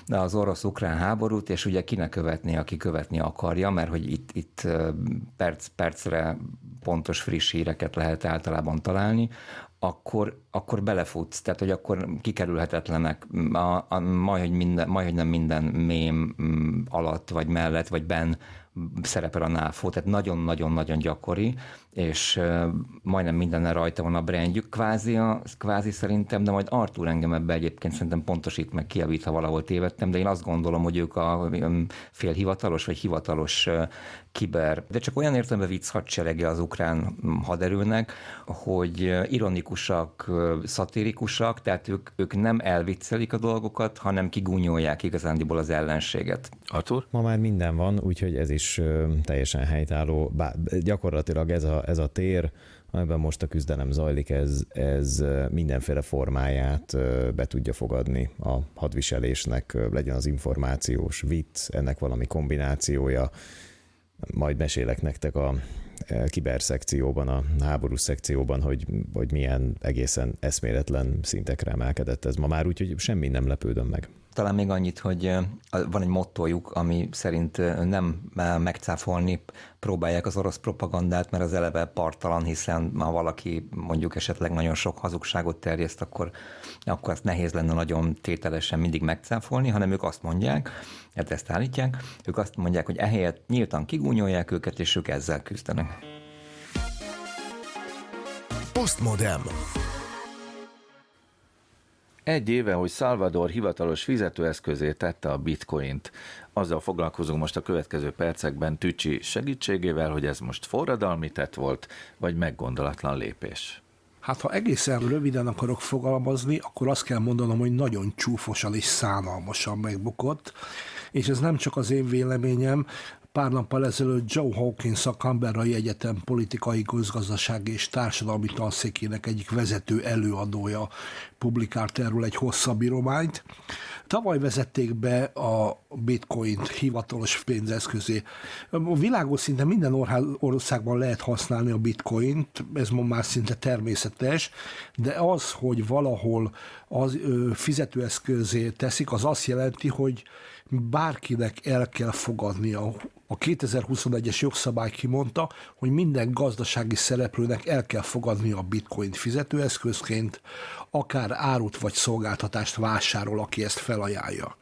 az orosz-ukrán háborút, és ugye kinek követni, aki követni akarja, mert hogy itt, itt perc, percre pontos friss híreket lehet általában találni, akkor, akkor belefutsz, tehát hogy akkor kikerülhetetlenek, a, a, majd, hogy minden, majd, hogy nem minden mém mm, alatt, vagy mellett, vagy ben szerepel a NAFO, tehát nagyon-nagyon-nagyon gyakori, és majdnem mindenne rajta van a brandjük, kvázi, a, kvázi szerintem, de majd Artur engem ebbe egyébként szerintem pontosít meg, kiavít, ha valahol tévedtem, de én azt gondolom, hogy ők a félhivatalos vagy hivatalos kiber, de csak olyan értelemben vicc hadserege az ukrán haderőnek, hogy ironikusak, szatírikusak, tehát ők, ők nem elviccelik a dolgokat, hanem kigúnyolják igazándiból az ellenséget. Artur? Ma már minden van, úgyhogy ez is teljesen helytálló. Bár gyakorlatilag ez a, ez a tér, amiben most a küzdelem zajlik, ez, ez mindenféle formáját be tudja fogadni a hadviselésnek, legyen az információs vicc, ennek valami kombinációja, majd mesélek nektek a e, kiberszekcióban, a háborús szekcióban, hogy, hogy milyen egészen eszméletlen szintekre emelkedett ez ma már, úgyhogy semmi nem lepődöm meg. Talán még annyit, hogy van egy mottojuk, ami szerint nem megcáfolni próbálják az orosz propagandát, mert az eleve partalan, hiszen ha valaki mondjuk esetleg nagyon sok hazugságot terjeszt, akkor, akkor ezt nehéz lenne nagyon tételesen mindig megcáfolni, hanem ők azt mondják, hát ezt állítják, ők azt mondják, hogy ehelyett nyíltan kigúnyolják őket, és ők ezzel küzdenek. Postmodem. Egy éve, hogy Salvador hivatalos fizetőeszközé tette a bitcoint. Azzal foglalkozunk most a következő percekben Tücsi segítségével, hogy ez most forradalmi tett volt, vagy meggondolatlan lépés. Hát ha egészen röviden akarok fogalmazni, akkor azt kell mondanom, hogy nagyon csúfosan és szánalmasan megbukott, és ez nem csak az én véleményem, Pár nappal ezelőtt Joe Hawkins, a Canberra Egyetem politikai, közgazdasági és társadalmi tanszékének egyik vezető előadója publikált erről egy hosszabb írományt. Tavaly vezették be a bitcoint hivatalos pénzeszközé. A világon szinte minden országban lehet használni a bitcoint, ez ma már szinte természetes, de az, hogy valahol az fizetőeszközé teszik, az azt jelenti, hogy bárkinek el kell fogadnia. A 2021-es jogszabály kimondta, hogy minden gazdasági szereplőnek el kell fogadnia a bitcoin fizetőeszközként, akár árut vagy szolgáltatást vásárol, aki ezt felajánlja.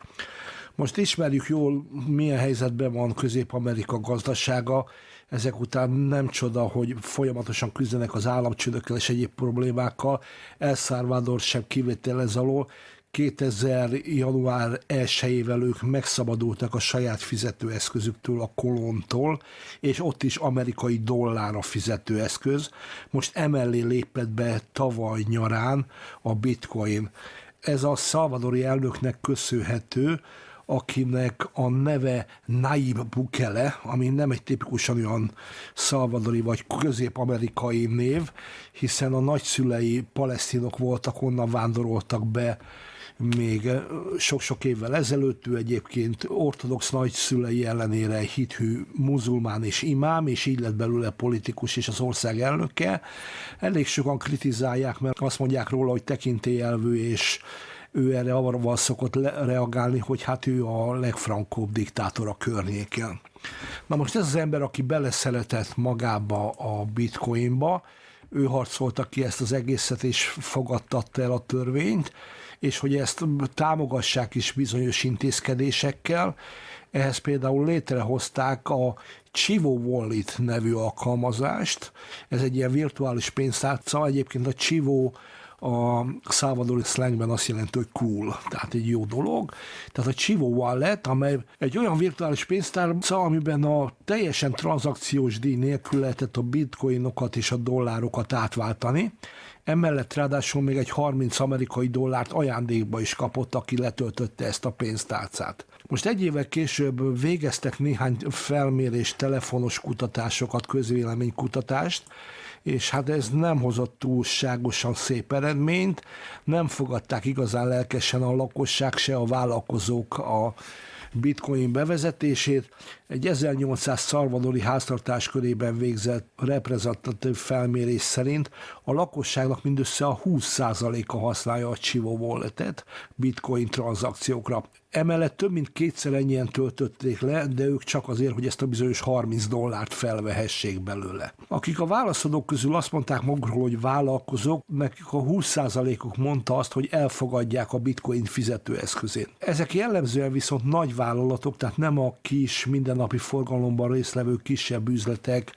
Most ismerjük jól, milyen helyzetben van Közép-Amerika gazdasága, ezek után nem csoda, hogy folyamatosan küzdenek az államcsődökkel és egyéb problémákkal. El Salvador sem kivétel ez alól, 2000. január 1-ével ők megszabadultak a saját fizetőeszközüktől, a kolontól, és ott is amerikai dollár a fizetőeszköz. Most emellé lépett be tavaly nyarán a bitcoin. Ez a szalvadori elnöknek köszönhető, akinek a neve Naib Bukele, ami nem egy tipikusan olyan szalvadori vagy közép-amerikai név, hiszen a nagyszülei palesztinok voltak, onnan vándoroltak be még sok-sok évvel ezelőtt, ő egyébként ortodox nagyszülei ellenére hithű muzulmán és imám, és így lett belőle politikus és az ország elnöke. Elég sokan kritizálják, mert azt mondják róla, hogy tekintélyelvű és ő erre avval szokott reagálni, hogy hát ő a legfrankóbb diktátor a környéken. Na most ez az ember, aki beleszeletett magába a bitcoinba, ő harcolta ki ezt az egészet, és fogadtatta el a törvényt, és hogy ezt támogassák is bizonyos intézkedésekkel. Ehhez például létrehozták a Chivo Wallet nevű alkalmazást. Ez egy ilyen virtuális pénztárca. Egyébként a Chivo a szávadori slangben azt jelenti, hogy cool, tehát egy jó dolog. Tehát a Chivo Wallet, amely egy olyan virtuális pénztárca, amiben a teljesen tranzakciós díj nélkül lehetett a bitcoinokat és a dollárokat átváltani. Emellett ráadásul még egy 30 amerikai dollárt ajándékba is kapott, aki letöltötte ezt a pénztárcát. Most egy évvel később végeztek néhány felmérés, telefonos kutatásokat, közvéleménykutatást, és hát ez nem hozott túlságosan szép eredményt, nem fogadták igazán lelkesen a lakosság, se a vállalkozók a bitcoin bevezetését. Egy 1800 szalvadori háztartás körében végzett reprezentatív felmérés szerint a lakosságnak mindössze a 20%-a használja a Chivo Wallet-et bitcoin tranzakciókra. Emellett több mint kétszer ennyien töltötték le, de ők csak azért, hogy ezt a bizonyos 30 dollárt felvehessék belőle. Akik a válaszadók közül azt mondták magukról, hogy vállalkozók, nekik a 20%-uk mondta azt, hogy elfogadják a bitcoin fizetőeszközén. Ezek jellemzően viszont nagy vállalatok, tehát nem a kis, mindennapi forgalomban részlevő kisebb üzletek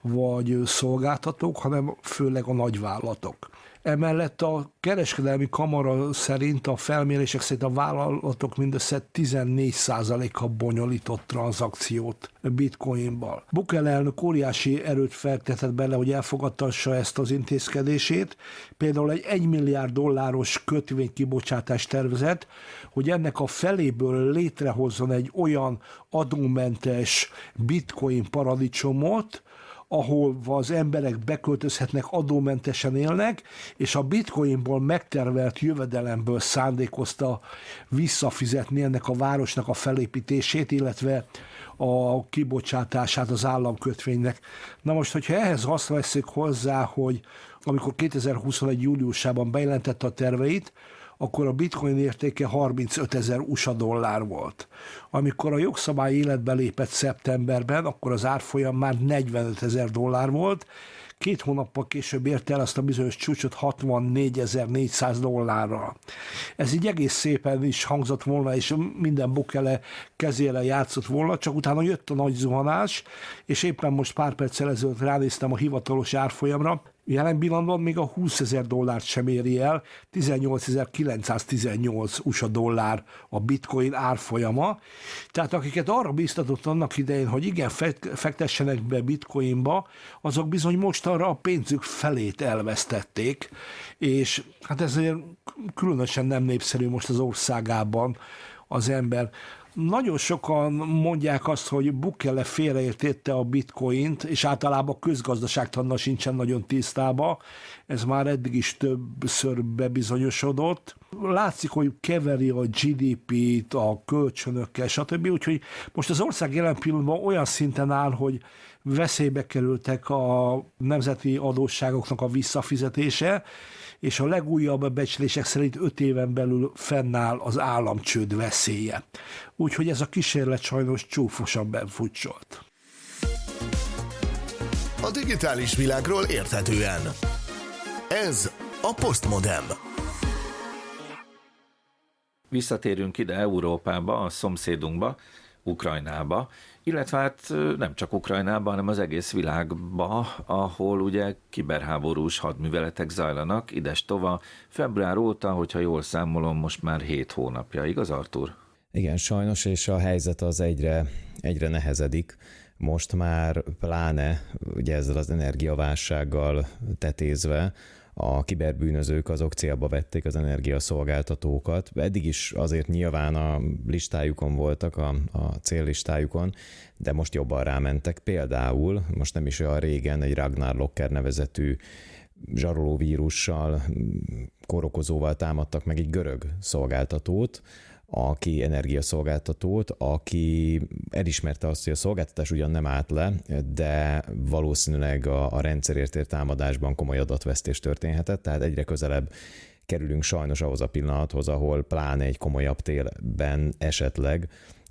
vagy szolgáltatók, hanem főleg a nagyvállalatok. Emellett a kereskedelmi kamara szerint a felmérések szerint a vállalatok mindössze 14%-a bonyolított tranzakciót bitcoinbal. Bukel elnök óriási erőt feltetett bele, hogy elfogadtassa ezt az intézkedését. Például egy 1 milliárd dolláros kötvénykibocsátás tervezet, hogy ennek a feléből létrehozzon egy olyan adómentes bitcoin paradicsomot, ahol az emberek beköltözhetnek, adómentesen élnek, és a bitcoinból megtervelt jövedelemből szándékozta visszafizetni ennek a városnak a felépítését, illetve a kibocsátását az államkötvénynek. Na most, hogyha ehhez azt veszik hozzá, hogy amikor 2021. júliusában bejelentette a terveit, akkor a bitcoin értéke 35 ezer USA dollár volt. Amikor a jogszabály életbe lépett szeptemberben, akkor az árfolyam már 45 ezer dollár volt, két hónappal később érte el azt a bizonyos csúcsot 64.400 dollárra. Ez így egész szépen is hangzott volna, és minden bukele kezére játszott volna, csak utána jött a nagy zuhanás, és éppen most pár perccel ezelőtt ránéztem a hivatalos árfolyamra, Jelen pillanatban még a 20 ezer dollárt sem éri el, 18.918 USA dollár a bitcoin árfolyama. Tehát akiket arra biztatott annak idején, hogy igen, fektessenek be bitcoinba, azok bizony most arra a pénzük felét elvesztették, és hát ezért különösen nem népszerű most az országában az ember nagyon sokan mondják azt, hogy Bukele félreértette a bitcoint, és általában közgazdaságtannal sincsen nagyon tisztába. Ez már eddig is többször bebizonyosodott. Látszik, hogy keveri a GDP-t a kölcsönökkel, stb. Úgyhogy most az ország jelen pillanatban olyan szinten áll, hogy veszélybe kerültek a nemzeti adósságoknak a visszafizetése, és a legújabb becslések szerint öt éven belül fennáll az államcsőd veszélye. Úgyhogy ez a kísérlet sajnos csúfosan benfutcsolt. A digitális világról érthetően. Ez a Postmodem. Visszatérünk ide Európába, a szomszédunkba, Ukrajnába, illetve hát nem csak Ukrajnában, hanem az egész világba, ahol ugye kiberháborús hadműveletek zajlanak, ides tova, február óta, hogyha jól számolom, most már hét hónapja, igaz Artur? Igen, sajnos, és a helyzet az egyre, egyre nehezedik. Most már pláne ugye ezzel az energiaválsággal tetézve, a kiberbűnözők azok célba vették az energiaszolgáltatókat. Eddig is azért nyilván a listájukon voltak, a, a céllistájukon, de most jobban rámentek. Például, most nem is olyan régen, egy Ragnar Locker nevezetű zsarolóvírussal, korokozóval támadtak meg egy görög szolgáltatót, aki energiaszolgáltatót, aki elismerte azt, hogy a szolgáltatás ugyan nem állt le, de valószínűleg a, a rendszerért támadásban komoly adatvesztés történhetett, tehát egyre közelebb kerülünk sajnos ahhoz a pillanathoz, ahol pláne egy komolyabb télben esetleg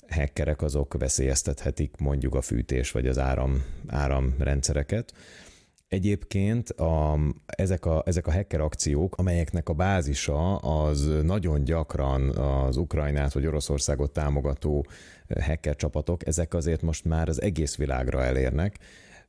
hackerek azok veszélyeztethetik mondjuk a fűtés vagy az áram, áramrendszereket. Egyébként a, ezek, a, ezek a hacker akciók, amelyeknek a bázisa az nagyon gyakran az Ukrajnát vagy Oroszországot támogató hacker csapatok, ezek azért most már az egész világra elérnek.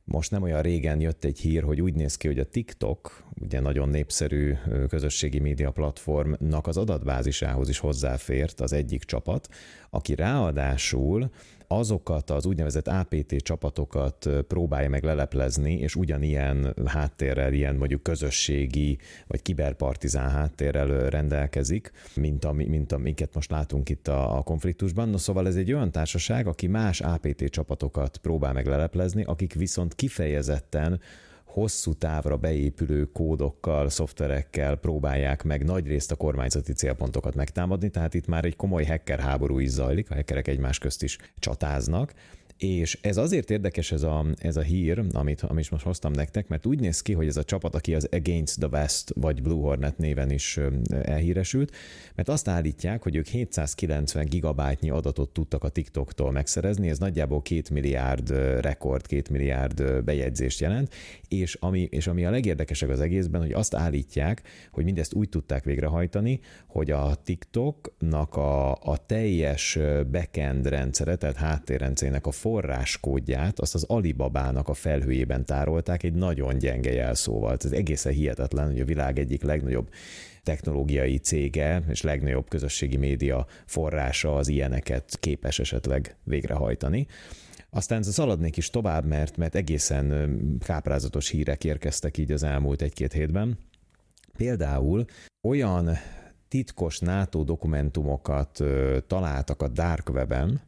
Most nem olyan régen jött egy hír, hogy úgy néz ki, hogy a TikTok, ugye nagyon népszerű közösségi média platformnak az adatbázisához is hozzáfért az egyik csapat, aki ráadásul azokat az úgynevezett APT csapatokat próbálja meg leleplezni, és ugyanilyen háttérrel, ilyen mondjuk közösségi vagy kiberpartizán háttérrel rendelkezik, mint, ami, mint amiket most látunk itt a, a konfliktusban. No, szóval ez egy olyan társaság, aki más APT csapatokat próbál meg leleplezni, akik viszont kifejezetten hosszú távra beépülő kódokkal, szoftverekkel próbálják meg nagyrészt a kormányzati célpontokat megtámadni, tehát itt már egy komoly hacker háború is zajlik, a hackerek egymás közt is csatáznak, és ez azért érdekes ez a, ez a hír, amit, amit most hoztam nektek, mert úgy néz ki, hogy ez a csapat, aki az Against the West vagy Blue Hornet néven is elhíresült, mert azt állítják, hogy ők 790 gigabájtnyi adatot tudtak a TikToktól megszerezni, ez nagyjából 2 milliárd rekord, 2 milliárd bejegyzést jelent, és ami, és ami a legérdekesebb az egészben, hogy azt állítják, hogy mindezt úgy tudták végrehajtani, hogy a TikToknak a, a teljes backend rendszere, tehát háttérrendszerének a forráskódját azt az Alibabának a felhőjében tárolták egy nagyon gyenge jelszóval. Ez egészen hihetetlen, hogy a világ egyik legnagyobb technológiai cége és legnagyobb közösségi média forrása az ilyeneket képes esetleg végrehajtani. Aztán szaladnék is tovább, mert, mert egészen káprázatos hírek érkeztek így az elmúlt egy-két hétben. Például olyan titkos NATO dokumentumokat találtak a Dark Web-en,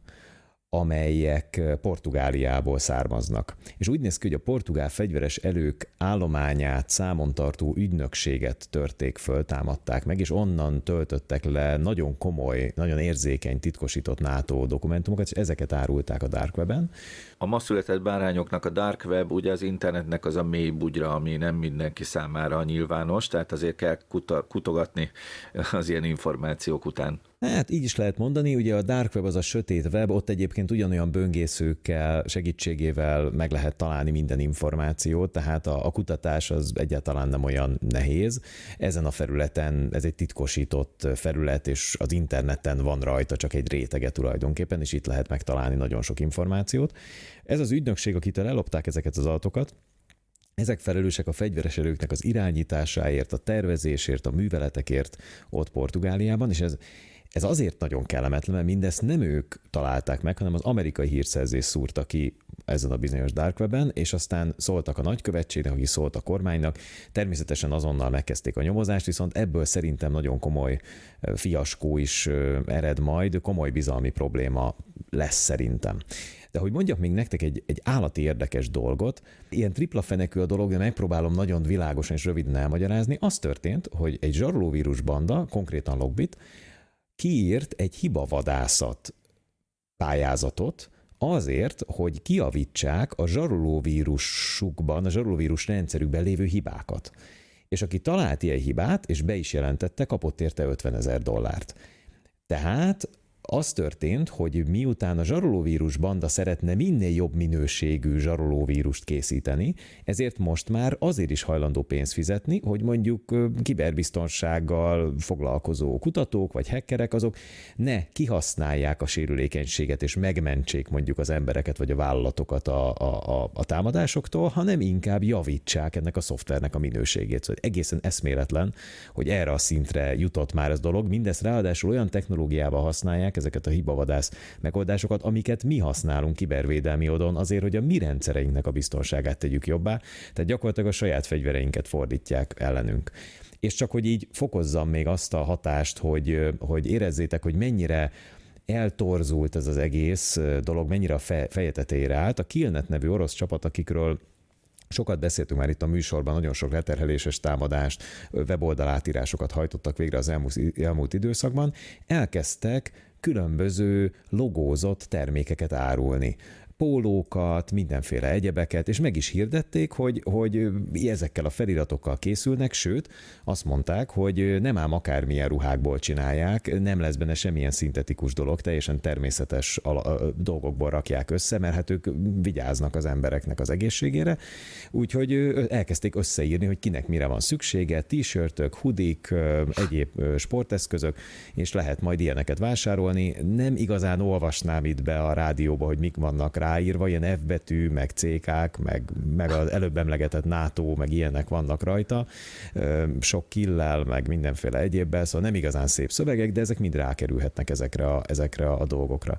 amelyek Portugáliából származnak. És úgy néz ki, hogy a portugál fegyveres elők állományát számon tartó ügynökséget törték föl, támadták meg, és onnan töltöttek le nagyon komoly, nagyon érzékeny, titkosított NATO dokumentumokat, és ezeket árulták a Dark Web-en. A ma született bárányoknak a Dark Web ugye az internetnek az a mély bugyra, ami nem mindenki számára nyilvános, tehát azért kell kutogatni az ilyen információk után. Hát így is lehet mondani, ugye a dark web az a sötét web, ott egyébként ugyanolyan böngészőkkel segítségével meg lehet találni minden információt, tehát a, a kutatás az egyáltalán nem olyan nehéz. Ezen a felületen ez egy titkosított felület, és az interneten van rajta csak egy rétege tulajdonképpen, és itt lehet megtalálni nagyon sok információt. Ez az ügynökség, akitől ellopták ezeket az adatokat, ezek felelősek a fegyveres erőknek az irányításáért, a tervezésért, a műveletekért ott Portugáliában, és ez ez azért nagyon kellemetlen, mert mindezt nem ők találták meg, hanem az amerikai hírszerzés szúrta ki ezen a bizonyos dark web és aztán szóltak a nagykövetségnek, aki szólt a kormánynak. Természetesen azonnal megkezdték a nyomozást, viszont ebből szerintem nagyon komoly fiaskó is ered majd, komoly bizalmi probléma lesz szerintem. De hogy mondjak még nektek egy, egy állati érdekes dolgot, ilyen tripla fenekű a dolog, de megpróbálom nagyon világosan és röviden elmagyarázni, az történt, hogy egy zsarolóvírus banda, konkrétan Logbit, kiírt egy hibavadászat pályázatot, azért, hogy kiavítsák a zsarolóvírusukban, a zsarolóvírus rendszerükben lévő hibákat. És aki talált ilyen hibát, és be is jelentette, kapott érte 50 ezer dollárt. Tehát az történt, hogy miután a zsarolóvírus banda szeretne minél jobb minőségű zsarolóvírust készíteni, ezért most már azért is hajlandó pénzt fizetni, hogy mondjuk kiberbiztonsággal foglalkozó kutatók vagy hackerek azok ne kihasználják a sérülékenységet és megmentsék mondjuk az embereket vagy a vállalatokat a, a, a, a támadásoktól, hanem inkább javítsák ennek a szoftvernek a minőségét. Szóval egészen eszméletlen, hogy erre a szintre jutott már ez dolog, mindezt ráadásul olyan technológiával használják, használják ezeket a hibavadász megoldásokat, amiket mi használunk kibervédelmi odon azért, hogy a mi rendszereinknek a biztonságát tegyük jobbá, tehát gyakorlatilag a saját fegyvereinket fordítják ellenünk. És csak hogy így fokozzam még azt a hatást, hogy, hogy érezzétek, hogy mennyire eltorzult ez az egész dolog, mennyire a feje tetejére állt. A Killnet nevű orosz csapat, akikről Sokat beszéltünk már itt a műsorban, nagyon sok leterheléses támadást, weboldalátírásokat hajtottak végre az elmúlt, elmúlt időszakban. Elkezdtek különböző logózott termékeket árulni. Pólókat, mindenféle egyebeket, és meg is hirdették, hogy, hogy ezekkel a feliratokkal készülnek, sőt, azt mondták, hogy nem ám akármilyen ruhákból csinálják, nem lesz benne semmilyen szintetikus dolog, teljesen természetes dolgokból rakják össze, mert hát ők vigyáznak az embereknek az egészségére, úgyhogy elkezdték összeírni, hogy kinek mire van szüksége, t-shirtök, hudik, egyéb sporteszközök, és lehet majd ilyeneket vásárolni. Nem igazán olvasnám itt be a rádióba, hogy mik vannak ráírva, ilyen F betű, meg CK-k, meg, meg az előbb emlegetett NATO, meg ilyenek vannak rajta, sok killel, meg mindenféle egyébbel, szóval nem igazán szép szövegek, de ezek mind rákerülhetnek ezekre a, ezekre a dolgokra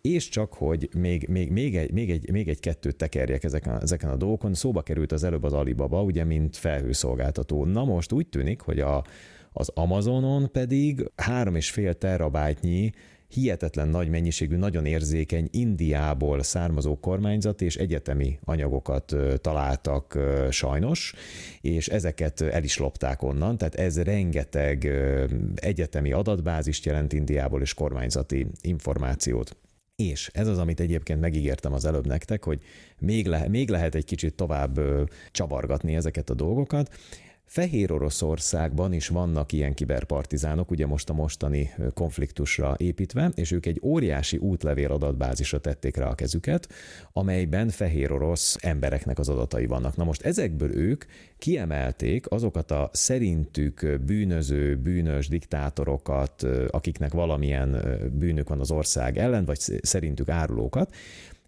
és csak, hogy még, még, még, egy, még, egy, még egy kettőt tekerjek ezeken, ezeken a dolgokon, szóba került az előbb az Alibaba, ugye, mint felhőszolgáltató. Na most úgy tűnik, hogy a, az Amazonon pedig 3,5 terabájtnyi hihetetlen nagy mennyiségű, nagyon érzékeny Indiából származó kormányzat és egyetemi anyagokat találtak sajnos, és ezeket el is lopták onnan, tehát ez rengeteg egyetemi adatbázist jelent Indiából és kormányzati információt. És ez az, amit egyébként megígértem az előbb nektek, hogy még, le, még lehet egy kicsit tovább csavargatni ezeket a dolgokat. Fehér Oroszországban is vannak ilyen kiberpartizánok, ugye most a mostani konfliktusra építve, és ők egy óriási útlevél adatbázisra tették rá a kezüket, amelyben fehér orosz embereknek az adatai vannak. Na most ezekből ők kiemelték azokat a szerintük bűnöző, bűnös diktátorokat, akiknek valamilyen bűnük van az ország ellen, vagy szerintük árulókat,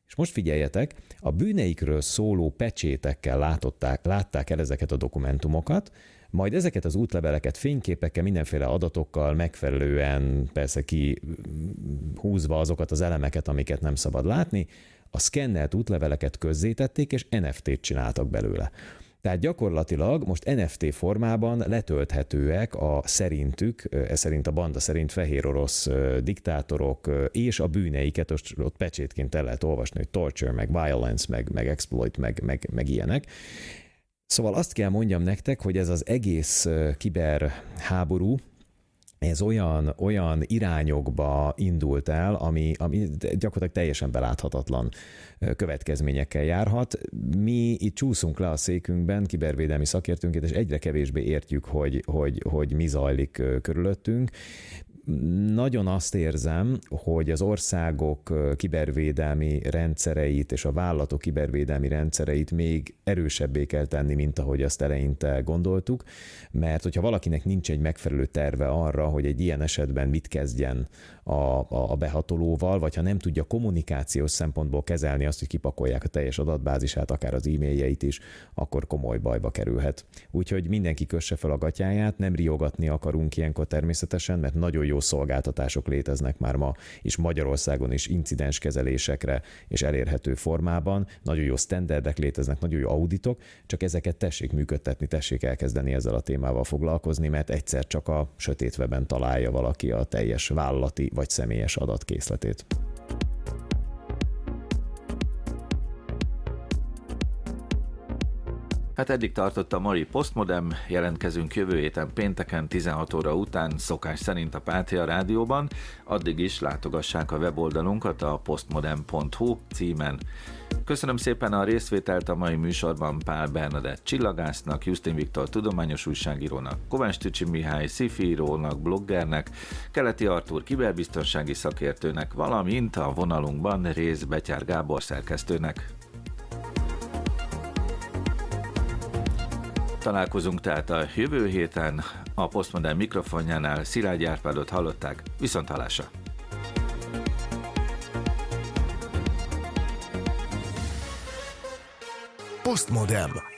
és most figyeljetek, a bűneikről szóló pecsétekkel látották, látták el ezeket a dokumentumokat, majd ezeket az útleveleket fényképekkel, mindenféle adatokkal megfelelően persze ki húzva azokat az elemeket, amiket nem szabad látni, a szkennelt útleveleket közzétették, és NFT-t csináltak belőle. Tehát gyakorlatilag most NFT formában letölthetőek a szerintük, ez szerint a banda szerint fehér orosz diktátorok és a bűneiket ott, ott pecsétként el lehet olvasni, hogy torture, meg violence, meg, meg exploit, meg, meg, meg ilyenek. Szóval azt kell mondjam nektek, hogy ez az egész kiberháború, ez olyan, olyan irányokba indult el, ami, ami gyakorlatilag teljesen beláthatatlan következményekkel járhat. Mi itt csúszunk le a székünkben, kibervédelmi szakértőnként, és egyre kevésbé értjük, hogy, hogy, hogy mi zajlik körülöttünk nagyon azt érzem, hogy az országok kibervédelmi rendszereit és a vállalatok kibervédelmi rendszereit még erősebbé kell tenni, mint ahogy azt eleinte gondoltuk, mert hogyha valakinek nincs egy megfelelő terve arra, hogy egy ilyen esetben mit kezdjen a, a, behatolóval, vagy ha nem tudja kommunikációs szempontból kezelni azt, hogy kipakolják a teljes adatbázisát, akár az e-mailjeit is, akkor komoly bajba kerülhet. Úgyhogy mindenki kösse fel a gatyáját, nem riogatni akarunk ilyenkor természetesen, mert nagyon jó szolgáltatások léteznek már ma, és Magyarországon is incidens kezelésekre és elérhető formában. Nagyon jó standardek léteznek, nagyon jó auditok, csak ezeket tessék működtetni, tessék elkezdeni ezzel a témával foglalkozni, mert egyszer csak a sötét webben találja valaki a teljes vállalati vagy személyes adatkészletét. Hát eddig tartott a mai Postmodem, jelentkezünk jövő héten pénteken 16 óra után, szokás szerint a Pátria Rádióban, addig is látogassák a weboldalunkat a postmodem.hu címen. Köszönöm szépen a részvételt a mai műsorban Pál Bernadett csillagásznak, Justin Viktor tudományos újságírónak, Kovács Tücsi Mihály szifírónak, bloggernek, Keleti Artúr kiberbiztonsági szakértőnek, valamint a vonalunkban Rész Betyár Gábor szerkesztőnek. Találkozunk tehát a jövő héten a Postmodern mikrofonjánál Szilágy Árpádot hallották, viszont halása. Postmodern.